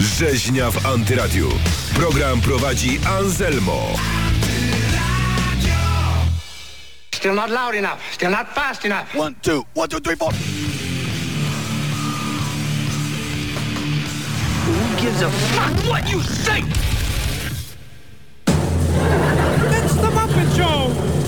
Rzeźnia w Antyradiu. Program prowadzi Anselmo. Still not loud enough. Still not fast enough. One, two, one, two, three, four. Who gives a fuck what you say? It's the Muppet Show!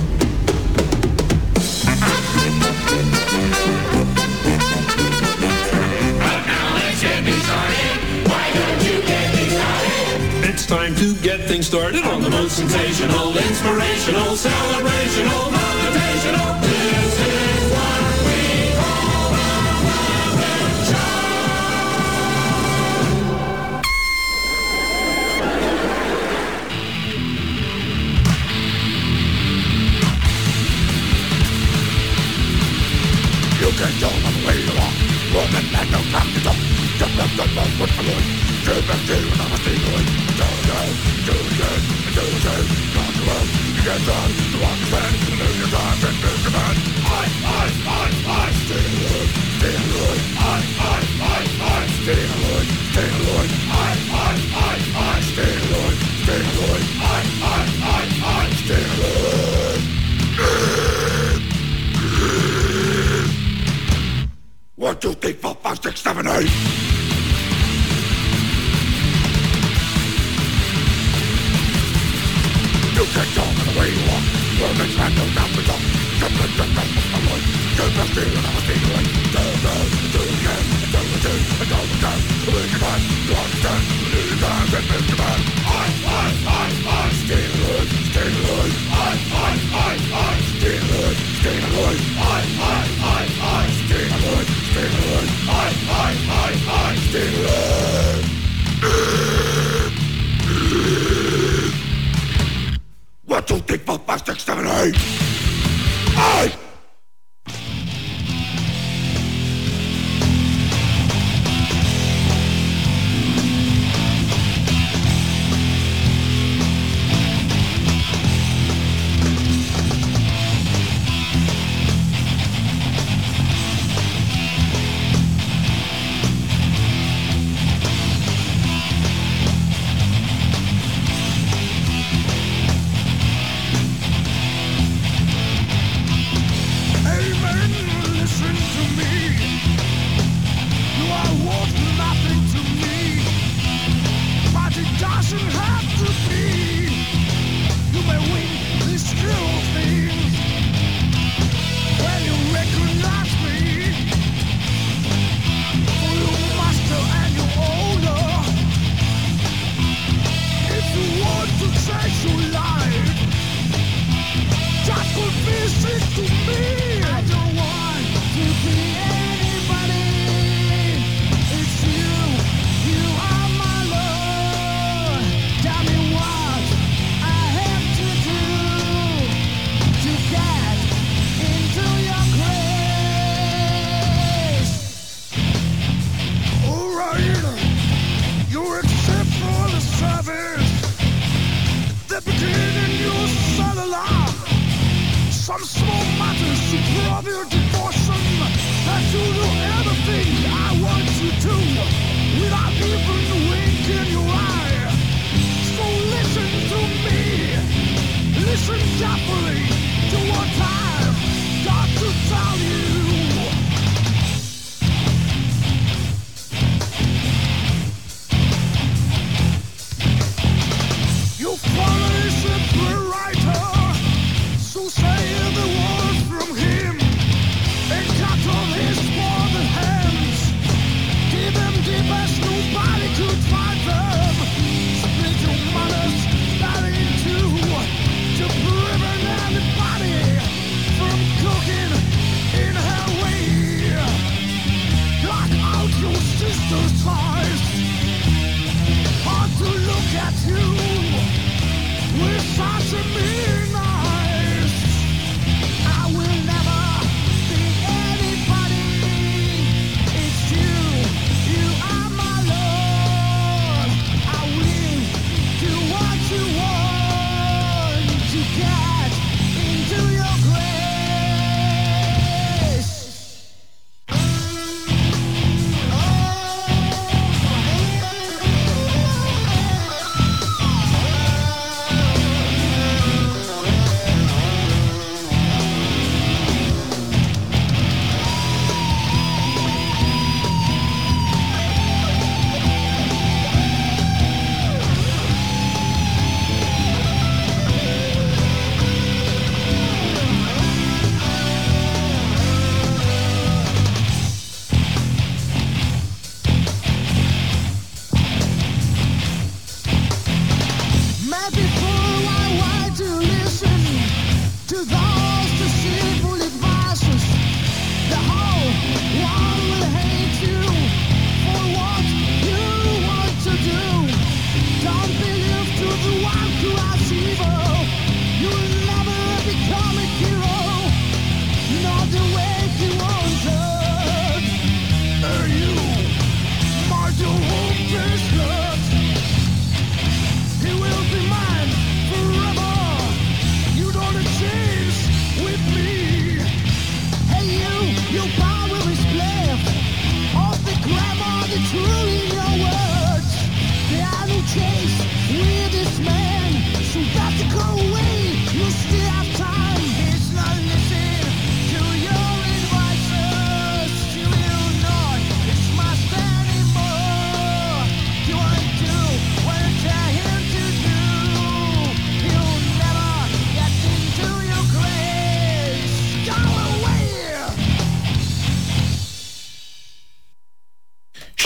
Time to get things started on the most Sensational, inspirational, celebrational, motivational. This is what we call the Muppet. You can them the way you walk. Woman had no time to talk. Just let them know what I'm doing. Give them to you, and I'm a stealing. Do it, do it, do it. Not to love. You get done. To understand. Lose your time and lose your man. I, I, I, I. Steal it, steal it. I, I, I, I. Steal One, two, three, four, five, six, seven, eight. You can tell me the way you walk. Well, makes man no doubt to talk. Just let them know what I'm like. Just let them know what I'm like. Do, do, do it again. Do it again. And do it again. Lose your time. To understand. Lose your time. And lose your man. I, I, I, I. Stay alive. Stay alive. I, I, I, I. Stay alive. Stay alive. I, I, I, I. Stay alive. Stay alive. I, I, I, I. Stay alive. One, two, three, four, five, six,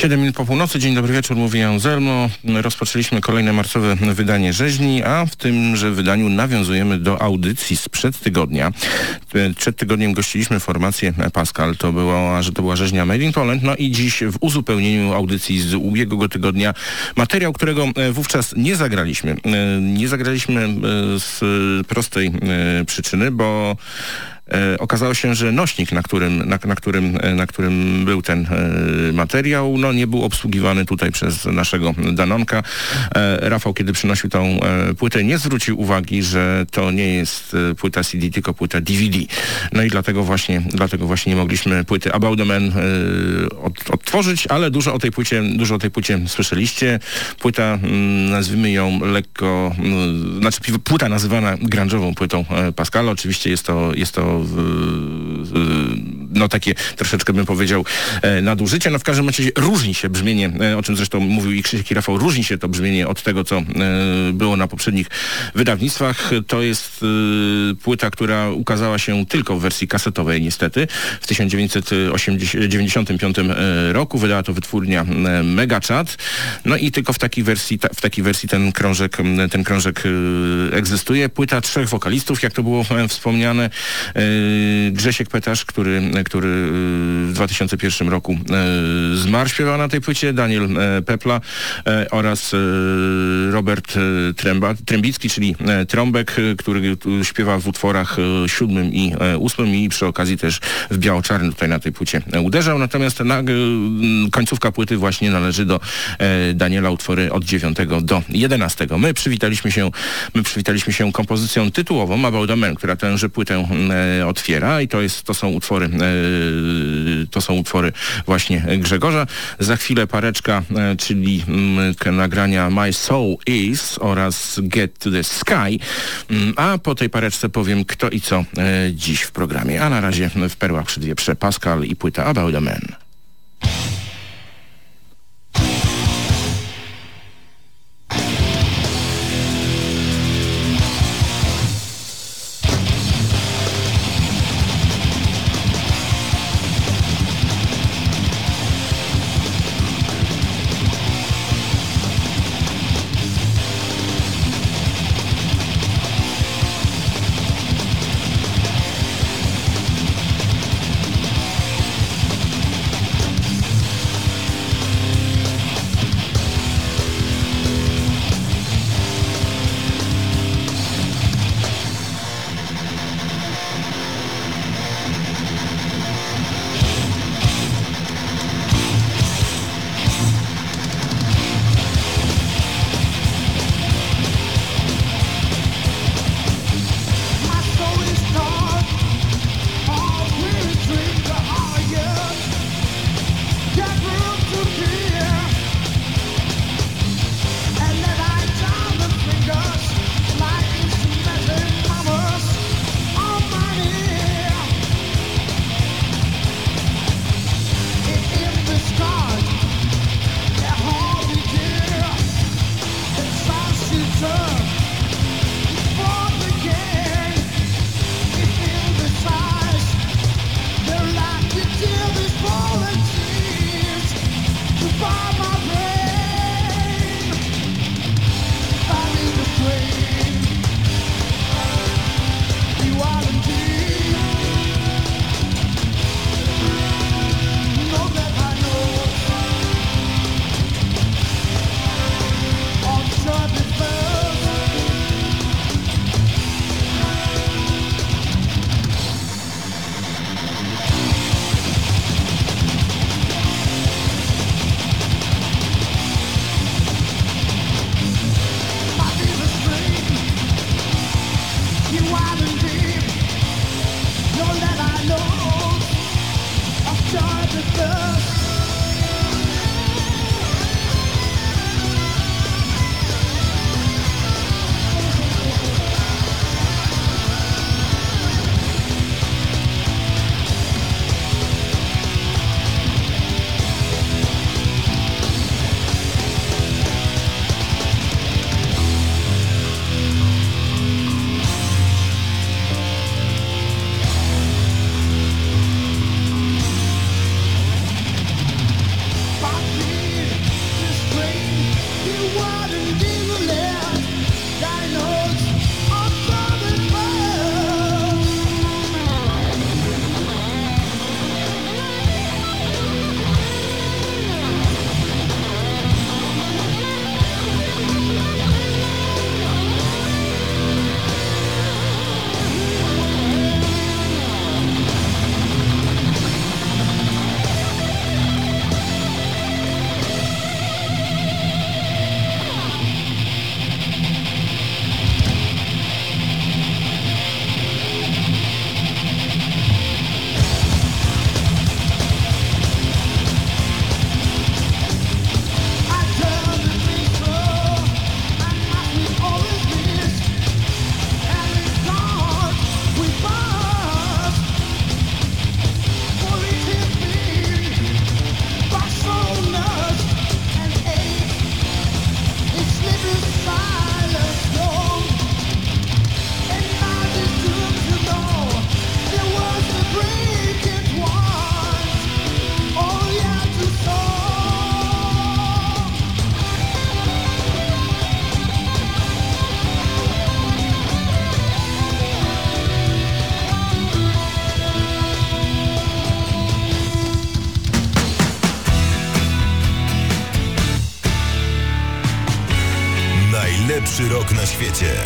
7 minut po północy, dzień dobry wieczór, mówi Jan Zelmo. Rozpoczęliśmy kolejne marcowe wydanie rzeźni, a w tymże wydaniu nawiązujemy do audycji sprzed tygodnia. Przed tygodniem gościliśmy formację Pascal, to, było, że to była rzeźnia Made in Poland, no i dziś w uzupełnieniu audycji z ubiegłego tygodnia materiał, którego wówczas nie zagraliśmy. Nie zagraliśmy z prostej przyczyny, bo E, okazało się, że nośnik, na którym, na, na, którym, e, na którym był ten e, materiał, no nie był obsługiwany tutaj przez naszego Danonka. Rafał, kiedy przynosił tą płytę, nie zwrócił uwagi, że to nie jest płyta CD, tylko płyta DVD. No i dlatego właśnie, dlatego właśnie nie mogliśmy płyty About the Man od, odtworzyć, ale dużo o tej płycie, dużo o tej płycie słyszeliście. Płyta, mm, nazwijmy ją lekko, mm, znaczy płyta nazywana grunge'ową płytą Pascala. Oczywiście jest to, jest to 就是。No takie troszeczkę bym powiedział e, nadużycie. No w każdym razie różni się brzmienie, e, o czym zresztą mówił i Krzysiek i Rafał, różni się to brzmienie od tego, co e, było na poprzednich wydawnictwach. To jest płyta, która ukazała się tylko w wersji kasetowej niestety w 1995 roku. Wydała to wytwórnia Megachat. No i tylko w takiej wersji, w takiej wersji ten krążek, ten krążek egzystuje. Płyta trzech wokalistów, jak to było wspomniane. Grzesiek Petasz, który, który w 2001 roku zmarł, śpiewał na tej płycie, Daniel Pepla oraz Robert Tręba, Trębicki, czyli Trąbek, który śpiewa w utworach siódmym i ósmym i przy okazji też w biało-czarnym tutaj na tej płycie uderzał. Natomiast na, końcówka płyty właśnie należy do Daniela utwory od 9 do 11. My przywitaliśmy się, my przywitaliśmy się kompozycją tytułową About the Man, która tęże płytę otwiera i to, jest, to są utwory to są utwory właśnie Grzegorza. Za chwilę pareczka, e, czyli mm, nagrania My Soul Is oraz Get to the Sky, mm, a po tej pareczce powiem kto i co e, dziś w programie. A na razie w perłach przy dwie Pascal i płyta About the Man. Rok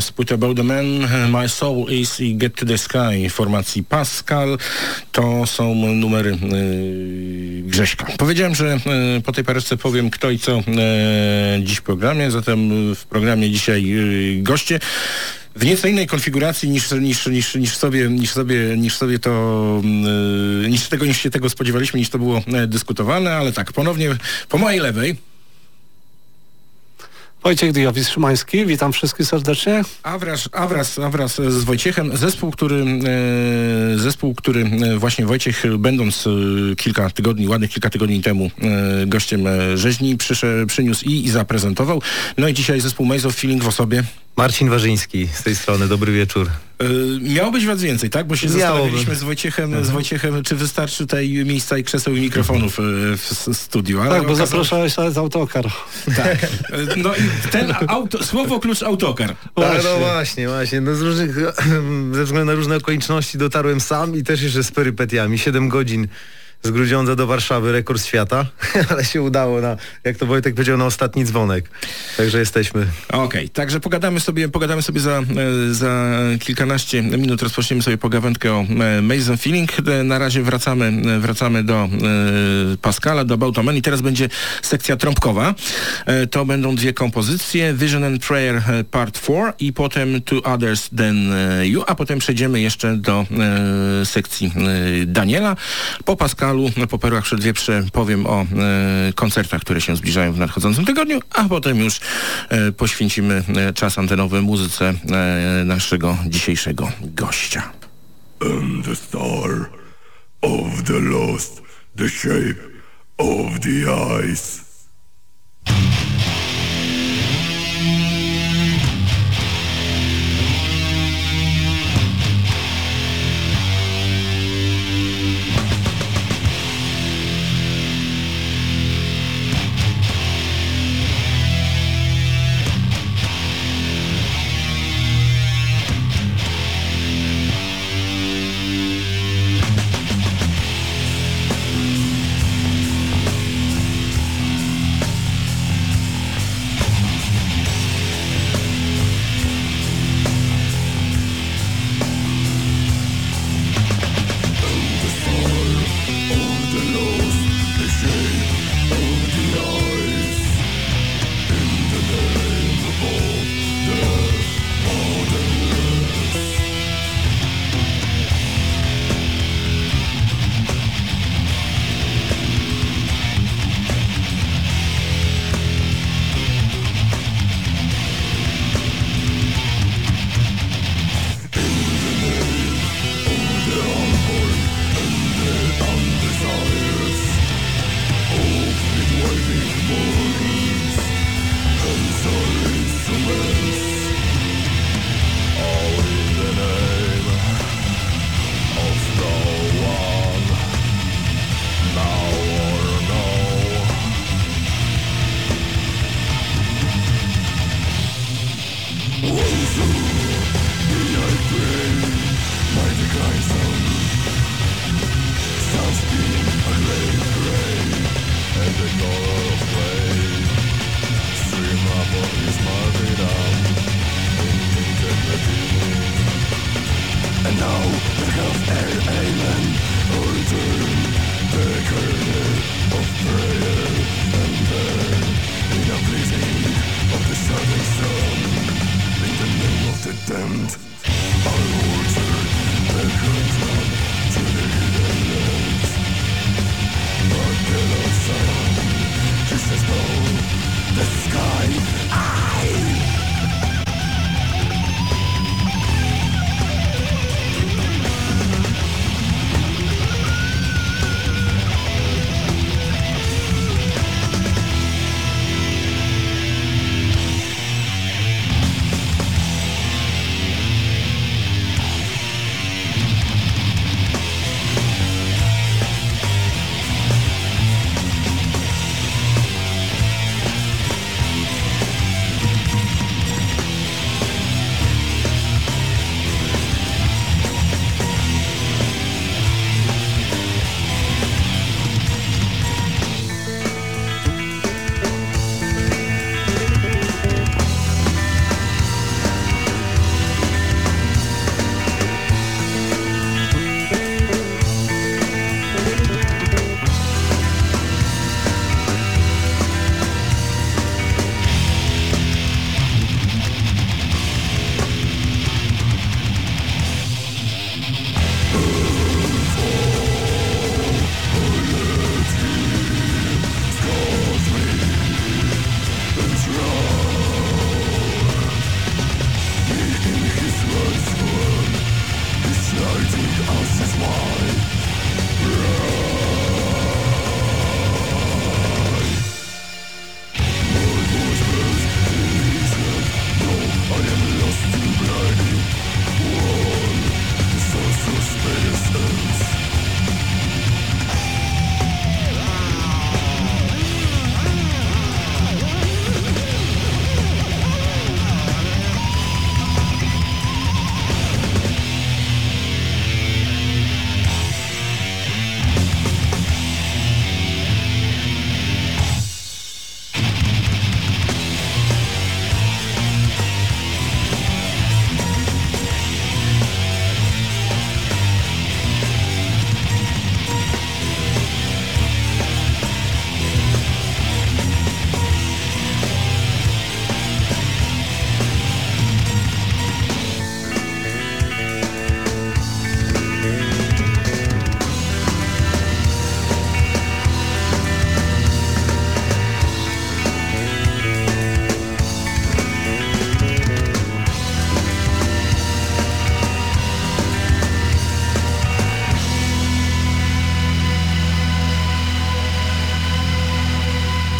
z płyty About the Man, My Soul Is i Get to the Sky formacji Pascal. To są numery e, Grześka. Powiedziałem, że e, po tej pareczce powiem kto i co e, dziś w programie, zatem w programie dzisiaj e, goście w nieco innej konfiguracji niż, niż, niż, niż, sobie, niż, sobie, niż sobie to, yy, niż tego, niż się tego spodziewaliśmy, niż to było e, dyskutowane, ale tak, ponownie po mojej lewej. Wojciech Dijowicz Szymański, witam wszystkich serdecznie. A wraz, a z Wojciechem, zespół, który, e, zespół, który e, właśnie Wojciech, będąc e, kilka tygodni, ładnych kilka tygodni temu gościem rzeźni, przyszedł, przyniósł i, i zaprezentował. No i dzisiaj zespół Maze of Feeling w osobie. Marcin Warzyński z tej strony, dobry wieczór. Y, miało być was więcej, tak? Bo się Miałoby. zastanawialiśmy z Wojciechem, z Wojciechem, czy wystarczy tutaj miejsca i krzeseł i mikrofonów y, w studiu. Ale Tak, bo okazało- zapraszałeś nawet autokar. Tak. Y, No i ten auto, słowo klucz autokar. Tak, Właśnie. no właśnie, właśnie. No z różnych, ze względu na różne okoliczności dotarłem sam i też jeszcze z perypetiami. Siedem godzin z Grudziądza do Warszawy, rekord świata, ale się udało na, jak to Wojtek powiedział, na ostatni dzwonek. Także jesteśmy. Okej, także pogadamy sobie, pogadamy sobie za, e, za kilkanaście minut, rozpoczniemy sobie pogawędkę o e, Mason Feeling. E, Na razie wracamy, wracamy do Pascala, do About a Man i teraz będzie sekcja trąbkowa. To będą dwie kompozycje, Vision and Prayer Part 4 i potem Two Others Than You, a potem przejdziemy jeszcze do sekcji Daniela. Po Pascalu, po perłach przed wieprze powiem o e, koncertach, które się zbliżają w nadchodzącym tygodniu, a potem już e, poświęcimy e, czas antenowy muzyce naszego dzisiejszego gościa. And the star of the lost, the shape of the eyes.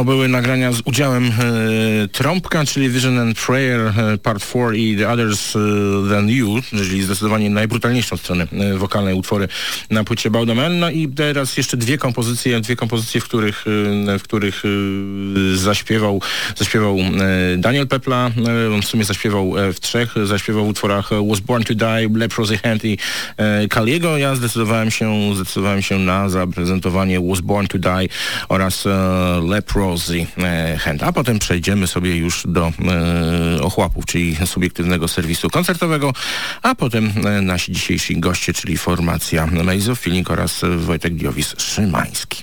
To były nagrania z udziałem e, Trąbka, czyli Vision and Prayer e, Part 4 i The Others e, Than You, czyli zdecydowanie najbrutalniejszą stronę e, wokalnej utwory na płycie Baudaman. No i teraz jeszcze dwie kompozycje, dwie kompozycje, w których, e, w których e, zaśpiewał, zaśpiewał e, Daniel Pepla, on w sumie zaśpiewał w trzech, zaśpiewał w utworach Was Born to Die, Leprosy Hand i Kaliego. Ja zdecydowałem się, zdecydowałem się na zaprezentowanie Was Born to Die oraz Leprosy e, Hand. A potem przejdziemy sobie już do e, ochłapów, czyli subiektywnego serwisu koncertowego, a potem e, nasi dzisiejsi goście, czyli formacja Maze of Feeling oraz Wojtek Diowis-Szymański.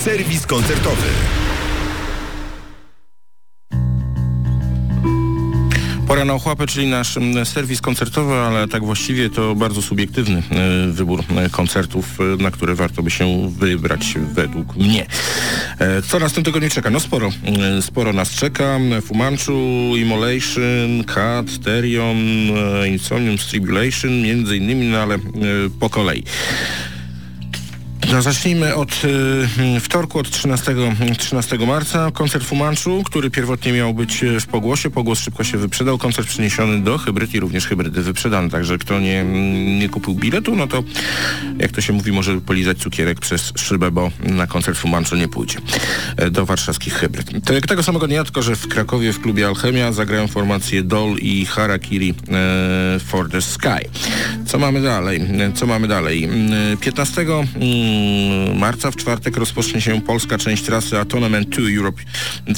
Serwis koncertowy. Pora na ochłapę, czyli nasz serwis koncertowy, ale tak właściwie to bardzo subiektywny e, wybór e, koncertów, e, na które warto by się wybrać według mnie. Co nas w tym tygodniu czeka? No sporo. Sporo nas czeka. Fumanchu, Immolation, Cat, Therion, e, Insomnium, Stribulation, między innymi, no ale po kolei. No, zacznijmy od y, wtorku, od 13, 13 marca. Koncert Fumanchu, który pierwotnie miał być e, w Pogłosie. Pogłos szybko się wyprzedał. Koncert przeniesiony do hybryd i również hybrydy wyprzedane. Także kto nie, nie kupił biletu, no to jak to się mówi, może polizać cukierek przez szybę, bo na koncert Fumanchu nie pójdzie. E, Do warszawskich hybryd. Tego samego dnia, tylko że w Krakowie w klubie Alchemia zagrają formacje Dol i Harakiri e, for the Sky. Co mamy dalej? Co mamy dalej? Mm, 15 mm, marca w czwartek rozpocznie się polska część trasy Atonement 2 Europe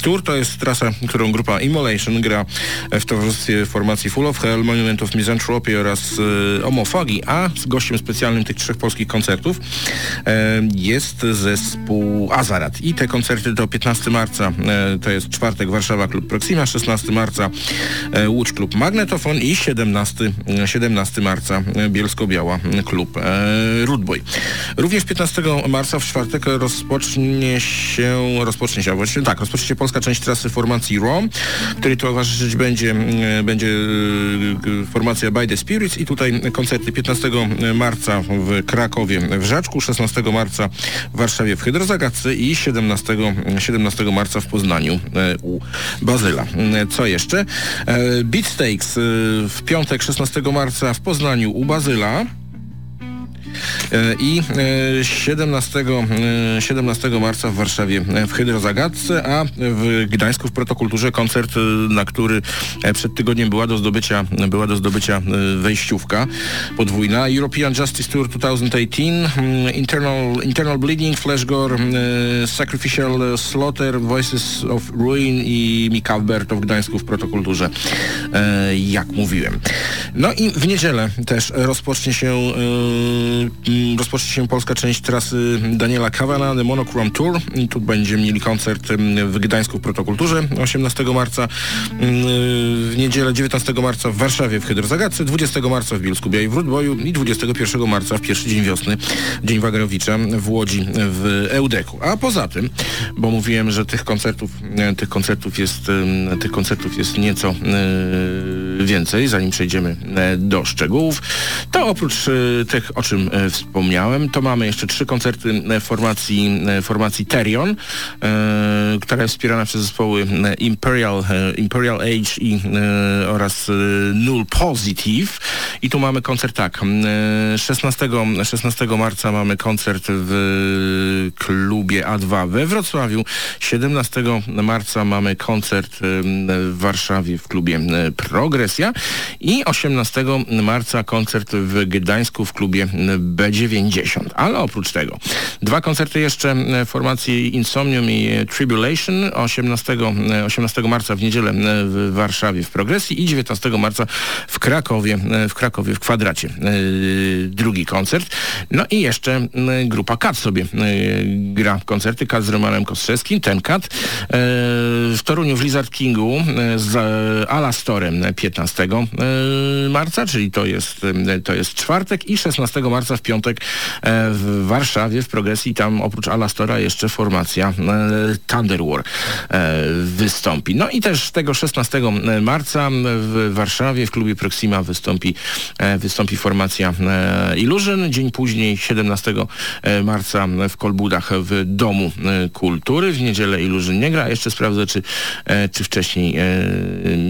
Tour. To jest trasa, którą grupa Immolation gra w towarzystwie formacji Full of Hell, Monument of Misanthropy oraz e, Omofagi, a z gościem specjalnym tych trzech polskich koncertów e, jest zespół Azarat. I te koncerty to 15 marca, e, to jest czwartek Warszawa Klub Proxima, 16 marca e, Łódź Klub Magnetofon i 17, e, 17 marca Bielsko-Biała Klub e, Rootboy. Również 15 marca w czwartek rozpocznie się, rozpocznie się, a właściwie tak, rozpocznie się polska część trasy formacji ROM, której towarzyszyć będzie, e, będzie e, formacja By the Spirits i tutaj koncerty 15 marca w Krakowie w Żaczku, 16 marca w Warszawie w Hydrozagadce i 17, 17 marca w Poznaniu e, u Bazyla. E, Co jeszcze? E, Beatsteaks e, w piątek 16 marca w Poznaniu u Bazyla. E, I e, 17, e, 17 marca w Warszawie e, w Hydrozagadce, a w Gdańsku w Protokulturze koncert, e, na który e, przed tygodniem była do zdobycia, była do zdobycia e, wejściówka podwójna. European Justice Tour 2018, mm, Internal, Internal Bleeding, Flash Gore, e, Sacrificial Slaughter, Voices of Ruin i Mika Alberto w Gdańsku w Protokulturze, e, jak mówiłem. No i w niedzielę też rozpocznie się, rozpocznie się polska część trasy Daniela Kawana, The Monochrome Tour. Tu będziemy mieli koncert w Gdańsku w Protokulturze 18 marca, w niedzielę 19 marca w Warszawie w Hydrozagadce, 20 marca w Bielsku Białej w Rudboju i 21 marca w pierwszy dzień wiosny, Dzień Wagerowicza w Łodzi w Eudeku. A poza tym, bo mówiłem, że tych koncertów, e, tych koncertów jest, e, tych koncertów jest nieco e, więcej, zanim przejdziemy do szczegółów, to oprócz tych, o czym wspomniałem, to mamy jeszcze trzy koncerty formacji, formacji Terion, która jest wspierana przez zespoły Imperial, Imperial Age i, oraz Null Positive. I tu mamy koncert tak, 16, 16 marca mamy koncert w klubie A2 we Wrocławiu, 17 marca mamy koncert w Warszawie w klubie Progresja. I 18 marca koncert w Gdańsku w klubie B90. Ale oprócz tego dwa koncerty jeszcze formacji Insomnium i Tribulation 18, 18 marca w niedzielę w Warszawie w Progresji i 19 marca w Krakowie, w Krakowie w Kwadracie. Drugi koncert. No i jeszcze grupa Kat sobie gra koncerty. Kat z Romanem Kostrzewskim, ten Kat. W Toruniu w Lizard Kingu z Alastorem 15 marca, czyli to jest, to jest czwartek i 16 marca w piątek w Warszawie w Progresji. Tam oprócz Alastora jeszcze formacja Thunder War wystąpi. No i też tego 16 marca w Warszawie w klubie Proxima wystąpi, wystąpi formacja Illusion. Dzień później 17 marca w Kolbudach w Domu Kultury. W niedzielę Illusion nie gra. Jeszcze sprawdzę, czy, czy wcześniej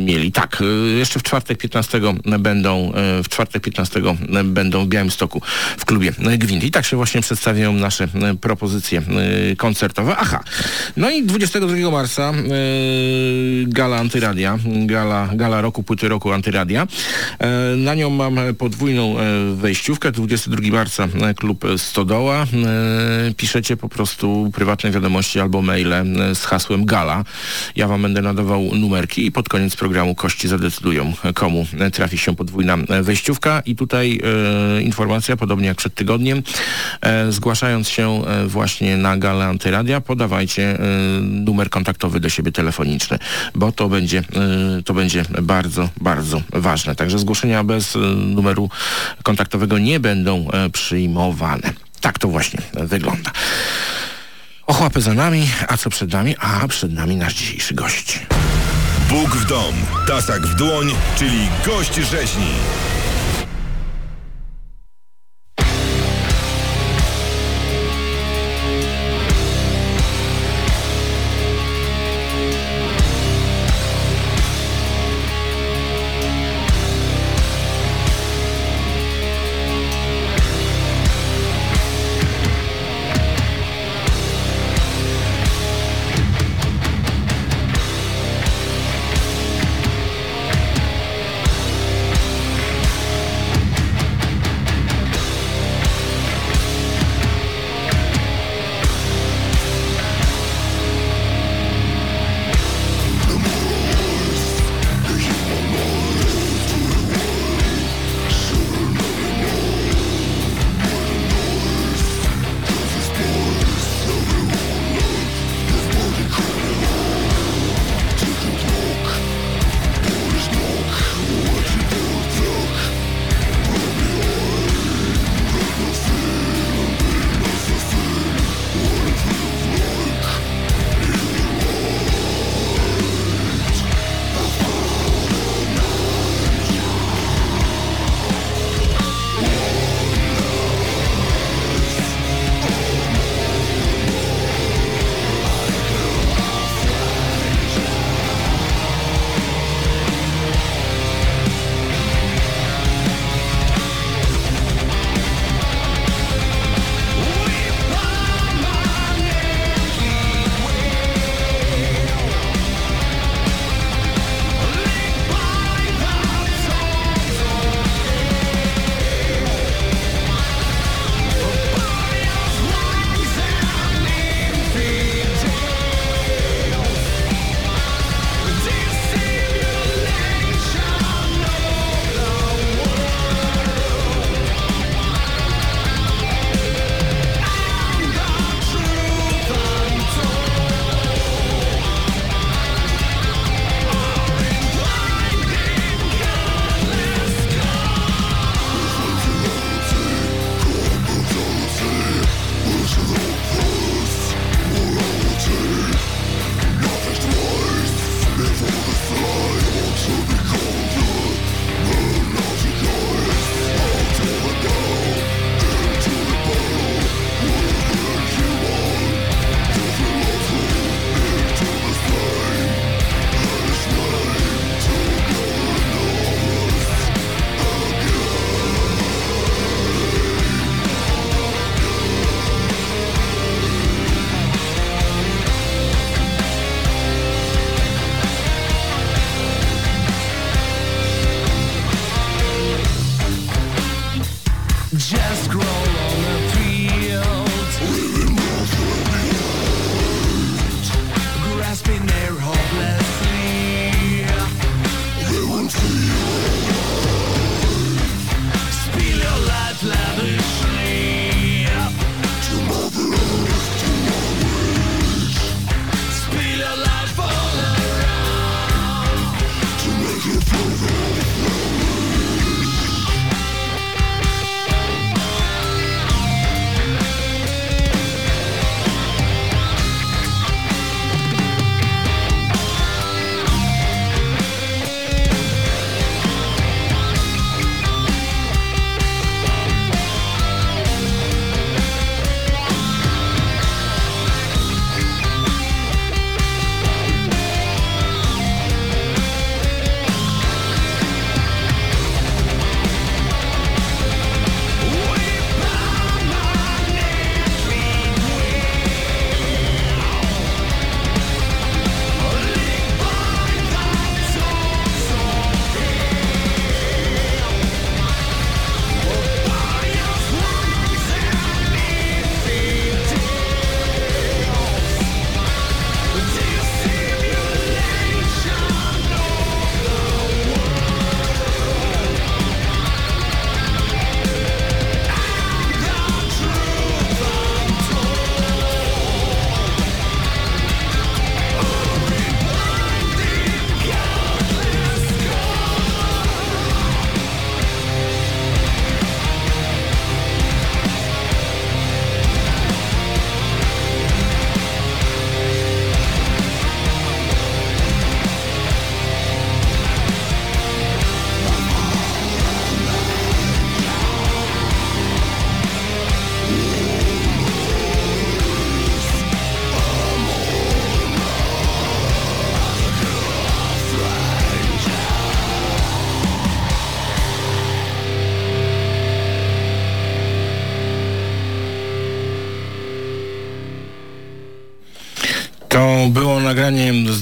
mieli. Tak, jeszcze w czwartek 15 będą w czwartek 15 będą w Białymstoku w klubie Gwint. I tak się właśnie przedstawiają nasze propozycje koncertowe. Aha, no i 22 marca gala Antyradia, gala, gala roku, płyty roku Antyradia. Na nią mam podwójną wejściówkę. 22 marca klub Stodoła. Piszecie po prostu prywatne wiadomości albo maile z hasłem gala. Ja wam będę nadawał numerki i pod koniec programu kości zadecydują, komu trafi się podwójna wejściówka. I tutaj e, informacja, podobnie jak przed tygodniem, e, zgłaszając się e, właśnie na galę Antyradia, podawajcie numer kontaktowy do siebie telefoniczny, bo to będzie, to będzie bardzo, bardzo ważne. Także zgłoszenia bez numeru kontaktowego nie będą przyjmowane. Tak to właśnie wygląda. Ochłapy za nami, a co przed nami? A przed nami nasz dzisiejszy gość. Bóg w dom, tasak w dłoń, czyli gość rzeźni.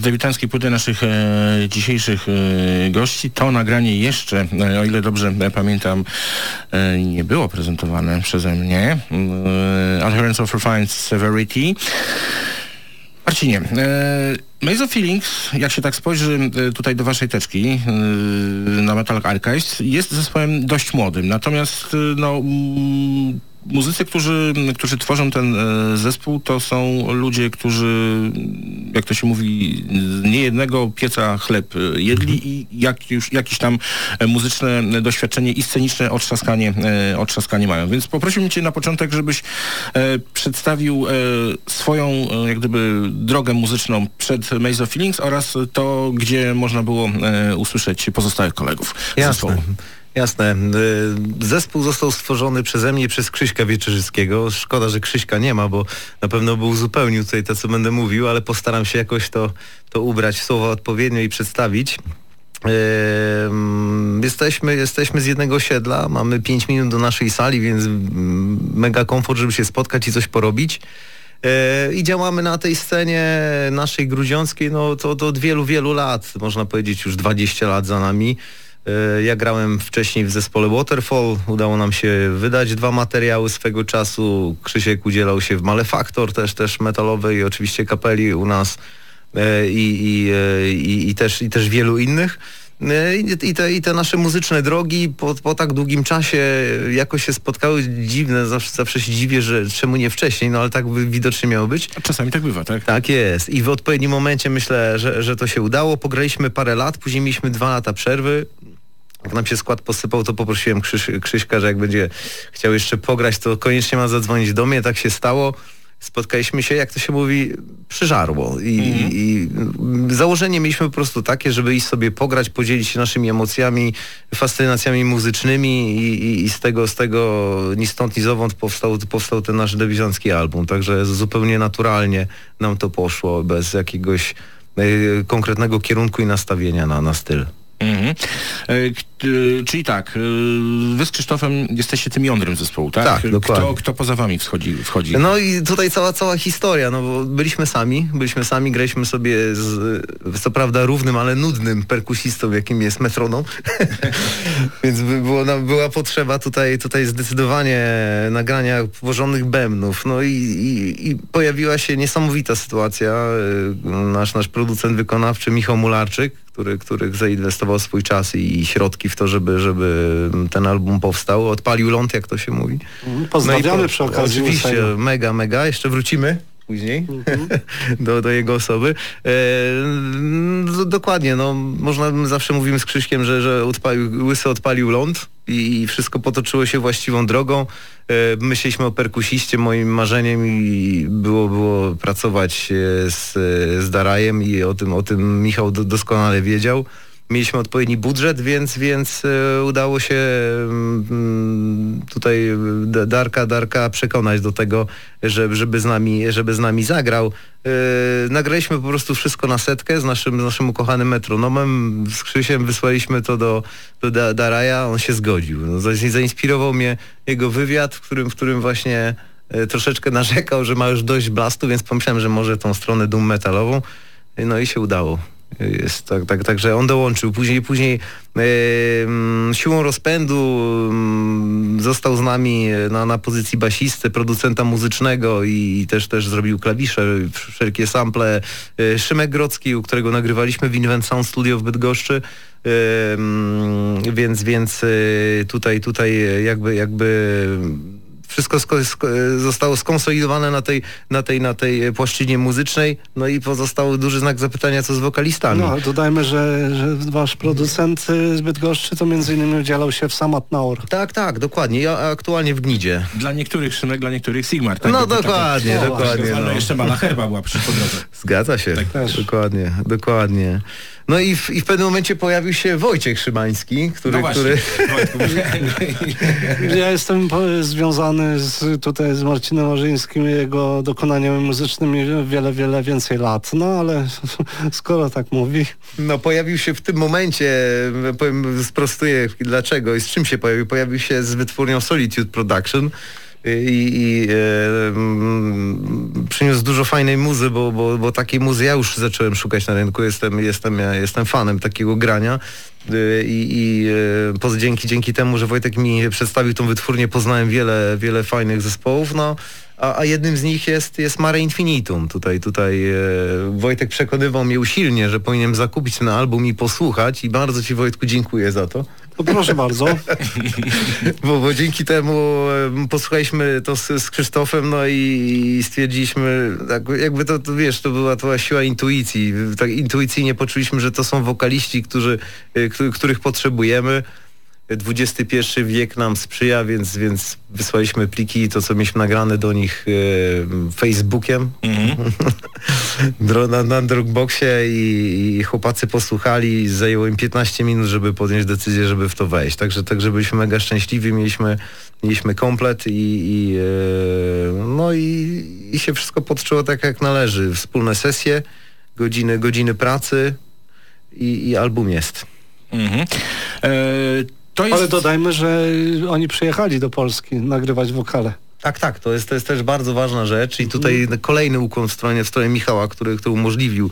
Z debiutanckiej płyty naszych e, dzisiejszych e, gości. To nagranie jeszcze, e, o ile dobrze e, pamiętam, e, nie było prezentowane przeze mnie. E, Adherence of Refined Severity. Marcinie, e, Maze of Feelings, jak się tak spojrzy e, tutaj do waszej teczki e, na Metal Archives, jest zespołem dość młodym. Natomiast e, no, mm, muzycy, którzy, którzy tworzą ten e, zespół, to są ludzie, którzy, jak to się mówi, z niejednego pieca chleb jedli i jak już, jakieś tam e, muzyczne doświadczenie i sceniczne otrzaskanie, e, otrzaskanie mają. Więc poprosiłbym cię na początek, żebyś przedstawił swoją jak gdyby drogę muzyczną przed Maze of Feelings oraz to, gdzie można było usłyszeć pozostałych kolegów Jasne. zespołu. Jasne. Y, Zespół został stworzony przeze mnie przez Krzyśka Wieczerzyckiego. Szkoda, że Krzyśka nie ma, bo na pewno by uzupełnił tutaj to, co będę mówił, ale postaram się jakoś to, to ubrać słowa odpowiednio i przedstawić. Ym, Jesteśmy, jesteśmy z jednego osiedla, mamy 5 minut do naszej sali, więc mega komfort, żeby się spotkać i coś porobić. E, I działamy na tej scenie naszej grudziąckiej, no to, to od wielu, wielu lat, można powiedzieć już 20 lat za nami. E, Ja grałem wcześniej w zespole Waterfall, udało nam się wydać dwa materiały swego czasu. Krzysiek udzielał się w Malefaktor też, też metalowej i oczywiście kapeli u nas e, i, i, e, i, i, też, i też wielu innych. I, te, I te nasze muzyczne drogi po, po tak długim czasie jakoś się spotkały dziwne, zawsze, zawsze się dziwię, że czemu nie wcześniej, no ale tak widocznie miało być. Czasami tak bywa, tak? Tak jest. I w odpowiednim momencie myślę, że, że to się udało. Pograliśmy parę lat, później mieliśmy dwa lata przerwy. Jak nam się skład posypał, to poprosiłem Krzyś, Krzyśka, że jak będzie chciał jeszcze pograć, to koniecznie ma zadzwonić do mnie. Tak się stało. Spotkaliśmy się, jak to się mówi, przyżarło. I, i założenie mieliśmy po prostu takie, żeby iść sobie pograć, podzielić się naszymi emocjami, fascynacjami muzycznymi i, i, i z tego, z tego ni stąd, ni zowąd powstał, powstał ten nasz debiutancki album. Także zupełnie naturalnie nam to poszło, bez jakiegoś e, konkretnego kierunku i nastawienia na, na styl. Mhm. E, e, czyli tak, e, wy z Krzysztofem jesteście tym jądrem zespołu, tak? Tak, Kto, dokładnie. kto poza wami wchodzi? wchodzi? No i tutaj cała, cała historia, no bo byliśmy sami, byliśmy sami, graliśmy sobie z, co prawda równym, ale nudnym perkusistą, jakim jest metronom, więc by było, no, była potrzeba tutaj, tutaj zdecydowanie nagrania porządnych bębnów, no i, i, i pojawiła się niesamowita sytuacja, Y, nasz, nasz producent wykonawczy Michał Mularczyk, który, który zainwestował swój czas i środki w to, żeby, żeby ten album powstał, odpalił ląd, jak to się mówi. Pozdrawiamy No i przy okazji Oczywiście, mega, mega. Jeszcze wrócimy później do, do jego osoby. E, no, dokładnie, no można, zawsze mówimy z Krzyśkiem, że, że odpalił, Łysy odpalił ląd i, i wszystko potoczyło się właściwą drogą. E, myśleliśmy o perkusiście, moim marzeniem i było, było pracować e, z, z Darajem i o tym, o tym Michał do, doskonale wiedział. Mieliśmy odpowiedni budżet, więc, więc e, udało się mm, tutaj D- Darka, Darka przekonać do tego, że, żeby, z nami, żeby z nami zagrał. E, nagraliśmy po prostu wszystko na setkę z naszym, z naszym ukochanym metronomem. Z Krzysiem wysłaliśmy to do, do Da- Daraja, on się zgodził. No, za- zainspirował mnie jego wywiad, w którym, w którym właśnie e, troszeczkę narzekał, że ma już dość blastu, więc pomyślałem, że może tą stronę doom metalową. No i się udało. Jest tak, tak, także on dołączył. Później, później e, siłą rozpędu został z nami na, na pozycji basisty, producenta muzycznego i, i też też zrobił klawisze, wszelkie sample. E, Szymek Grodzki, u którego nagrywaliśmy w Invent Sound Studio w Bydgoszczy. E, więc więc e, tutaj tutaj jakby jakby wszystko sko- sko- zostało skonsolidowane na tej, na, tej, na tej płaszczyźnie muzycznej, no i pozostał duży znak zapytania, co z wokalistami. No, dodajmy, że, że wasz producent y, z Bydgoszczy to między innymi udzielał się w Samat Naur. Tak, tak, dokładnie. Ja aktualnie w Gnidzie. Dla niektórych Szymek, dla niektórych Sigmar. Tak? No dokładnie, taka- dokładnie. Ale No. jeszcze Mala Herba była przy po drodze. Zgadza się. Tak. Dokładnie, dokładnie. No i w, i w pewnym momencie pojawił się Wojciech Szymański, który, No właśnie, który Ja jestem związany z, tutaj z Marcinem Marzyńskim i jego dokonaniami muzycznymi wiele, wiele więcej lat. No ale skoro tak mówi. No pojawił się w tym momencie, powiem, sprostuję dlaczego i z czym się pojawił. Pojawił się z wytwórnią Solitude Production i, i e, przyniósł dużo fajnej muzy, bo, bo, bo takiej muzy ja już zacząłem szukać na rynku, jestem, jestem, ja jestem fanem takiego grania E, i, i e, poz, dzięki, dzięki temu, że Wojtek mi przedstawił tą wytwórnię, poznałem wiele, wiele fajnych zespołów, no a, a jednym z nich jest, jest Mare Infinitum. Tutaj, tutaj e, Wojtek przekonywał mnie usilnie, że powinienem zakupić ten album i posłuchać i bardzo Ci Wojtku dziękuję za to. Proszę bardzo. bo, bo dzięki temu em, posłuchaliśmy to z, z Krzysztofem, no i, i stwierdziliśmy, tak, jakby to, to wiesz, to była to siła intuicji. Tak intuicyjnie poczuliśmy, że to są wokaliści, którzy, y, któ- których potrzebujemy. XXI wiek nam sprzyja, więc, więc wysłaliśmy pliki, to co mieliśmy nagrane do nich e, Facebookiem Dro- na, na Dropboxie i, i chłopacy posłuchali, zajęło im 15 minut, żeby podjąć decyzję, żeby w to wejść. Także, także byliśmy mega szczęśliwi, mieliśmy, mieliśmy komplet i, i e, no i, i się wszystko podczęło tak jak należy. Wspólne sesje, godziny, godziny pracy i, i album jest. Mhm. E, jest... Ale dodajmy, że oni przyjechali do Polski nagrywać wokale. Tak, tak, to jest, to jest też bardzo ważna rzecz i tutaj kolejny ukłon w stronie, w stronie Michała, który, który umożliwił,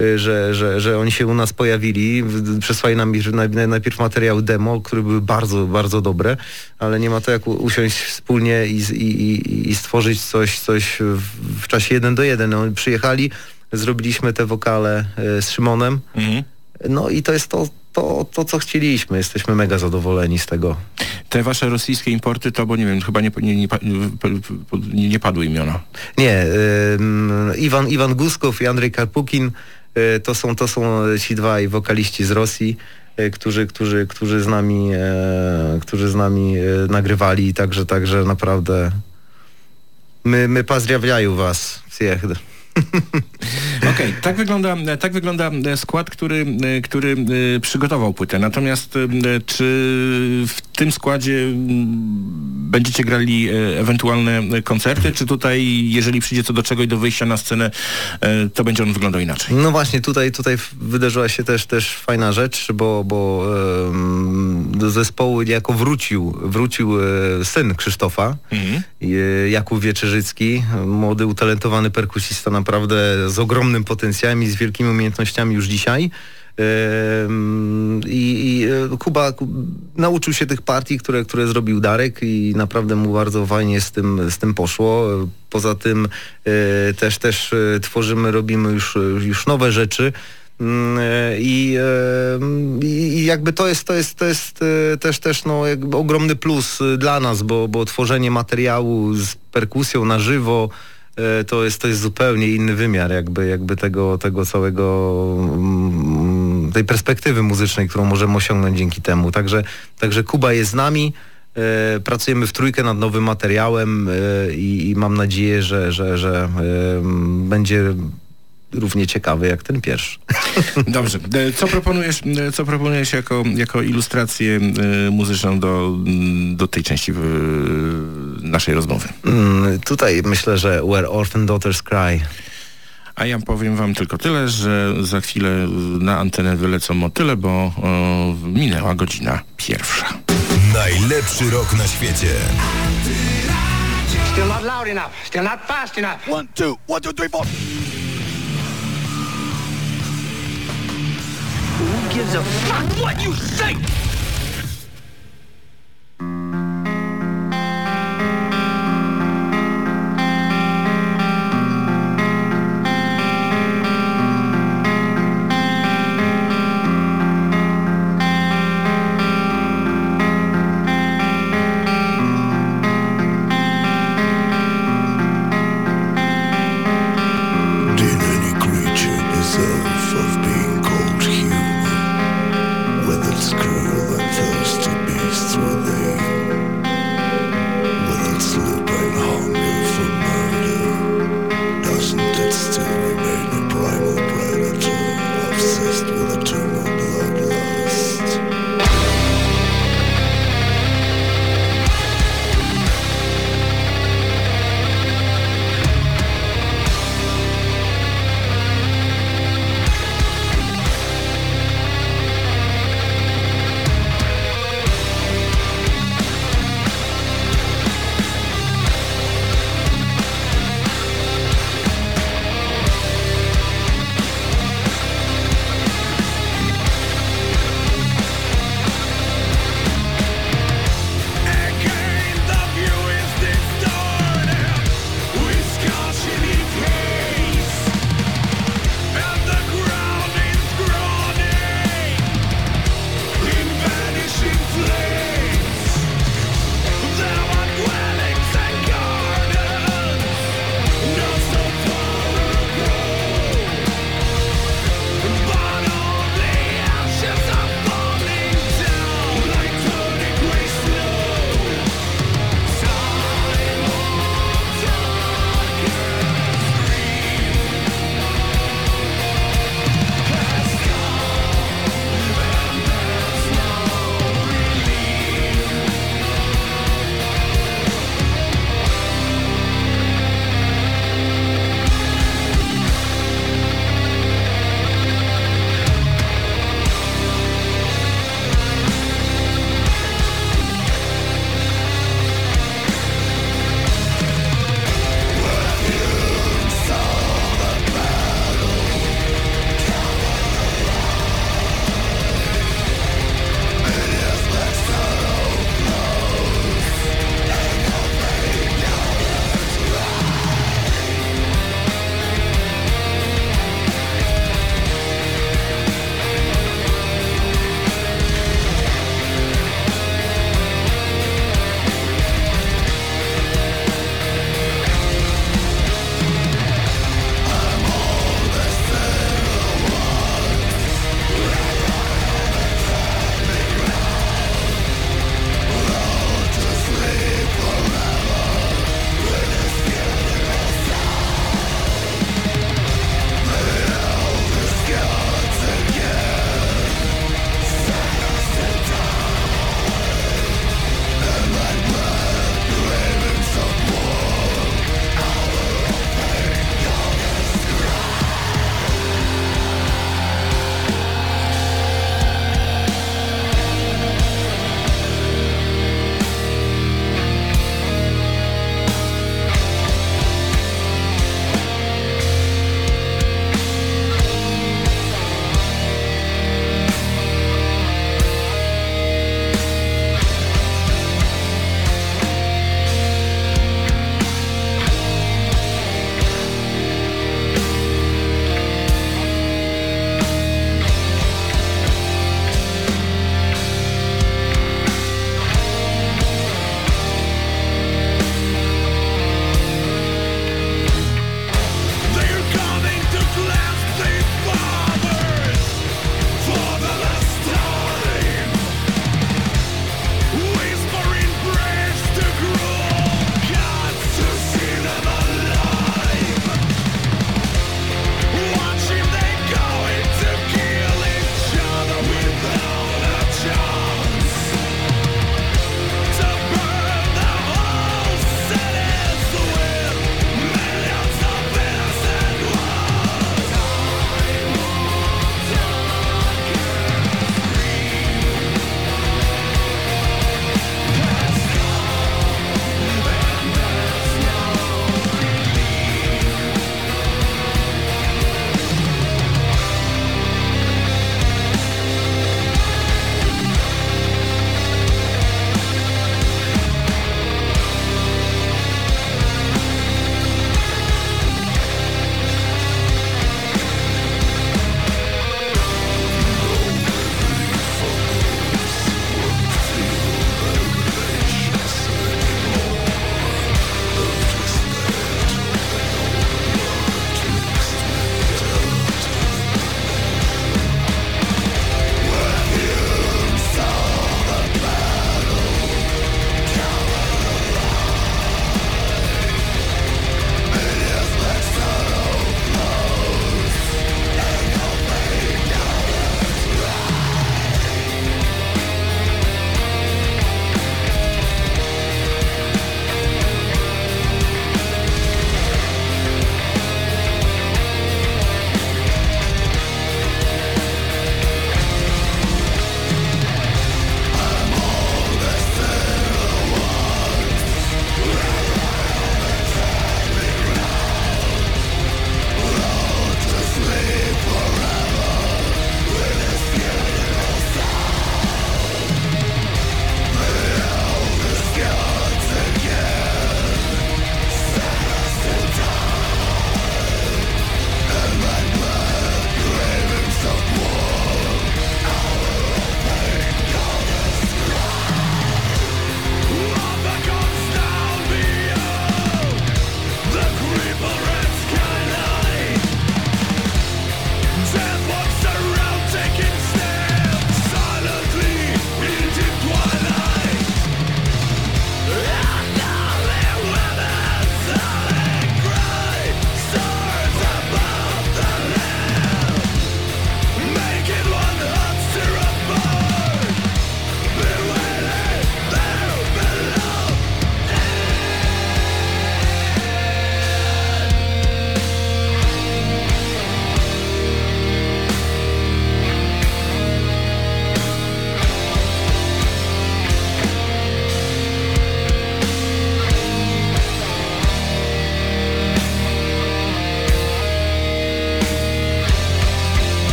y, że, że, że oni się u nas pojawili. Przesłali nam naj- najpierw materiał demo, które były bardzo, bardzo dobre, ale nie ma to jak usiąść wspólnie i, i, i, stworzyć coś, coś w, czasie jeden do jeden. No, przyjechali, zrobiliśmy te wokale y, z Szymonem, Mhm. no i to jest to, to, to, co chcieliśmy. Jesteśmy mega zadowoleni z tego. Te wasze rosyjskie importy to, bo nie wiem, chyba nie, nie, nie, pa- nie, nie padły imiona. Nie, ym, Iwan, Iwan Guskow i Andrzej Karpukin y, to, są, to są ci dwaj wokaliści z Rosji, y, którzy, którzy, którzy z nami, e, którzy z nami e, nagrywali, także, także naprawdę my, my pozdrawiają was всех. Okej, tak wygląda, tak wygląda skład, który, który y, przygotował płytę. Natomiast y, czy w tym składzie mm, będziecie grali e, ewentualne e, koncerty, czy tutaj, jeżeli przyjdzie co do czego i do wyjścia na scenę, e, to będzie on wyglądał inaczej? No właśnie, tutaj, tutaj wydarzyła się też, też fajna rzecz, bo, bo do zespołu jako wrócił, wrócił syn Krzysztofa, Mhm. Jakub Wieczerzycki, młody, utalentowany perkusista, naprawdę z ogromnym potencjałem i z wielkimi umiejętnościami już dzisiaj. I, i e, Kuba Ku- nauczył się tych partii, które, które zrobił Darek i naprawdę mu bardzo fajnie z tym, z tym poszło. Poza tym e, też, też e, tworzymy, robimy już, już nowe rzeczy. I, i jakby to jest, to jest, to jest też, też no, ogromny plus dla nas, bo, bo tworzenie materiału z perkusją na żywo to jest, to jest zupełnie inny wymiar jakby, jakby tego, tego całego mm, tej perspektywy muzycznej, którą możemy osiągnąć dzięki temu. Także, także Kuba jest z nami. E, pracujemy w trójkę nad nowym materiałem e, i, i mam nadzieję, że, że, że e, będzie równie ciekawy jak ten pierwszy. Dobrze. E, Co proponujesz, co proponujesz jako, jako ilustrację muzyczną do, mm, do tej części naszej rozmowy? Mm, tutaj myślę, że Where Orphan Daughters Cry. A ja powiem wam tylko tyle, że za chwilę na antenę wylecą motyle, bo o, minęła godzina pierwsza. Najlepszy rok na świecie. Still not loud enough. Still not fast enough. One, two, one, two, three, four. Who gives a fuck what you say?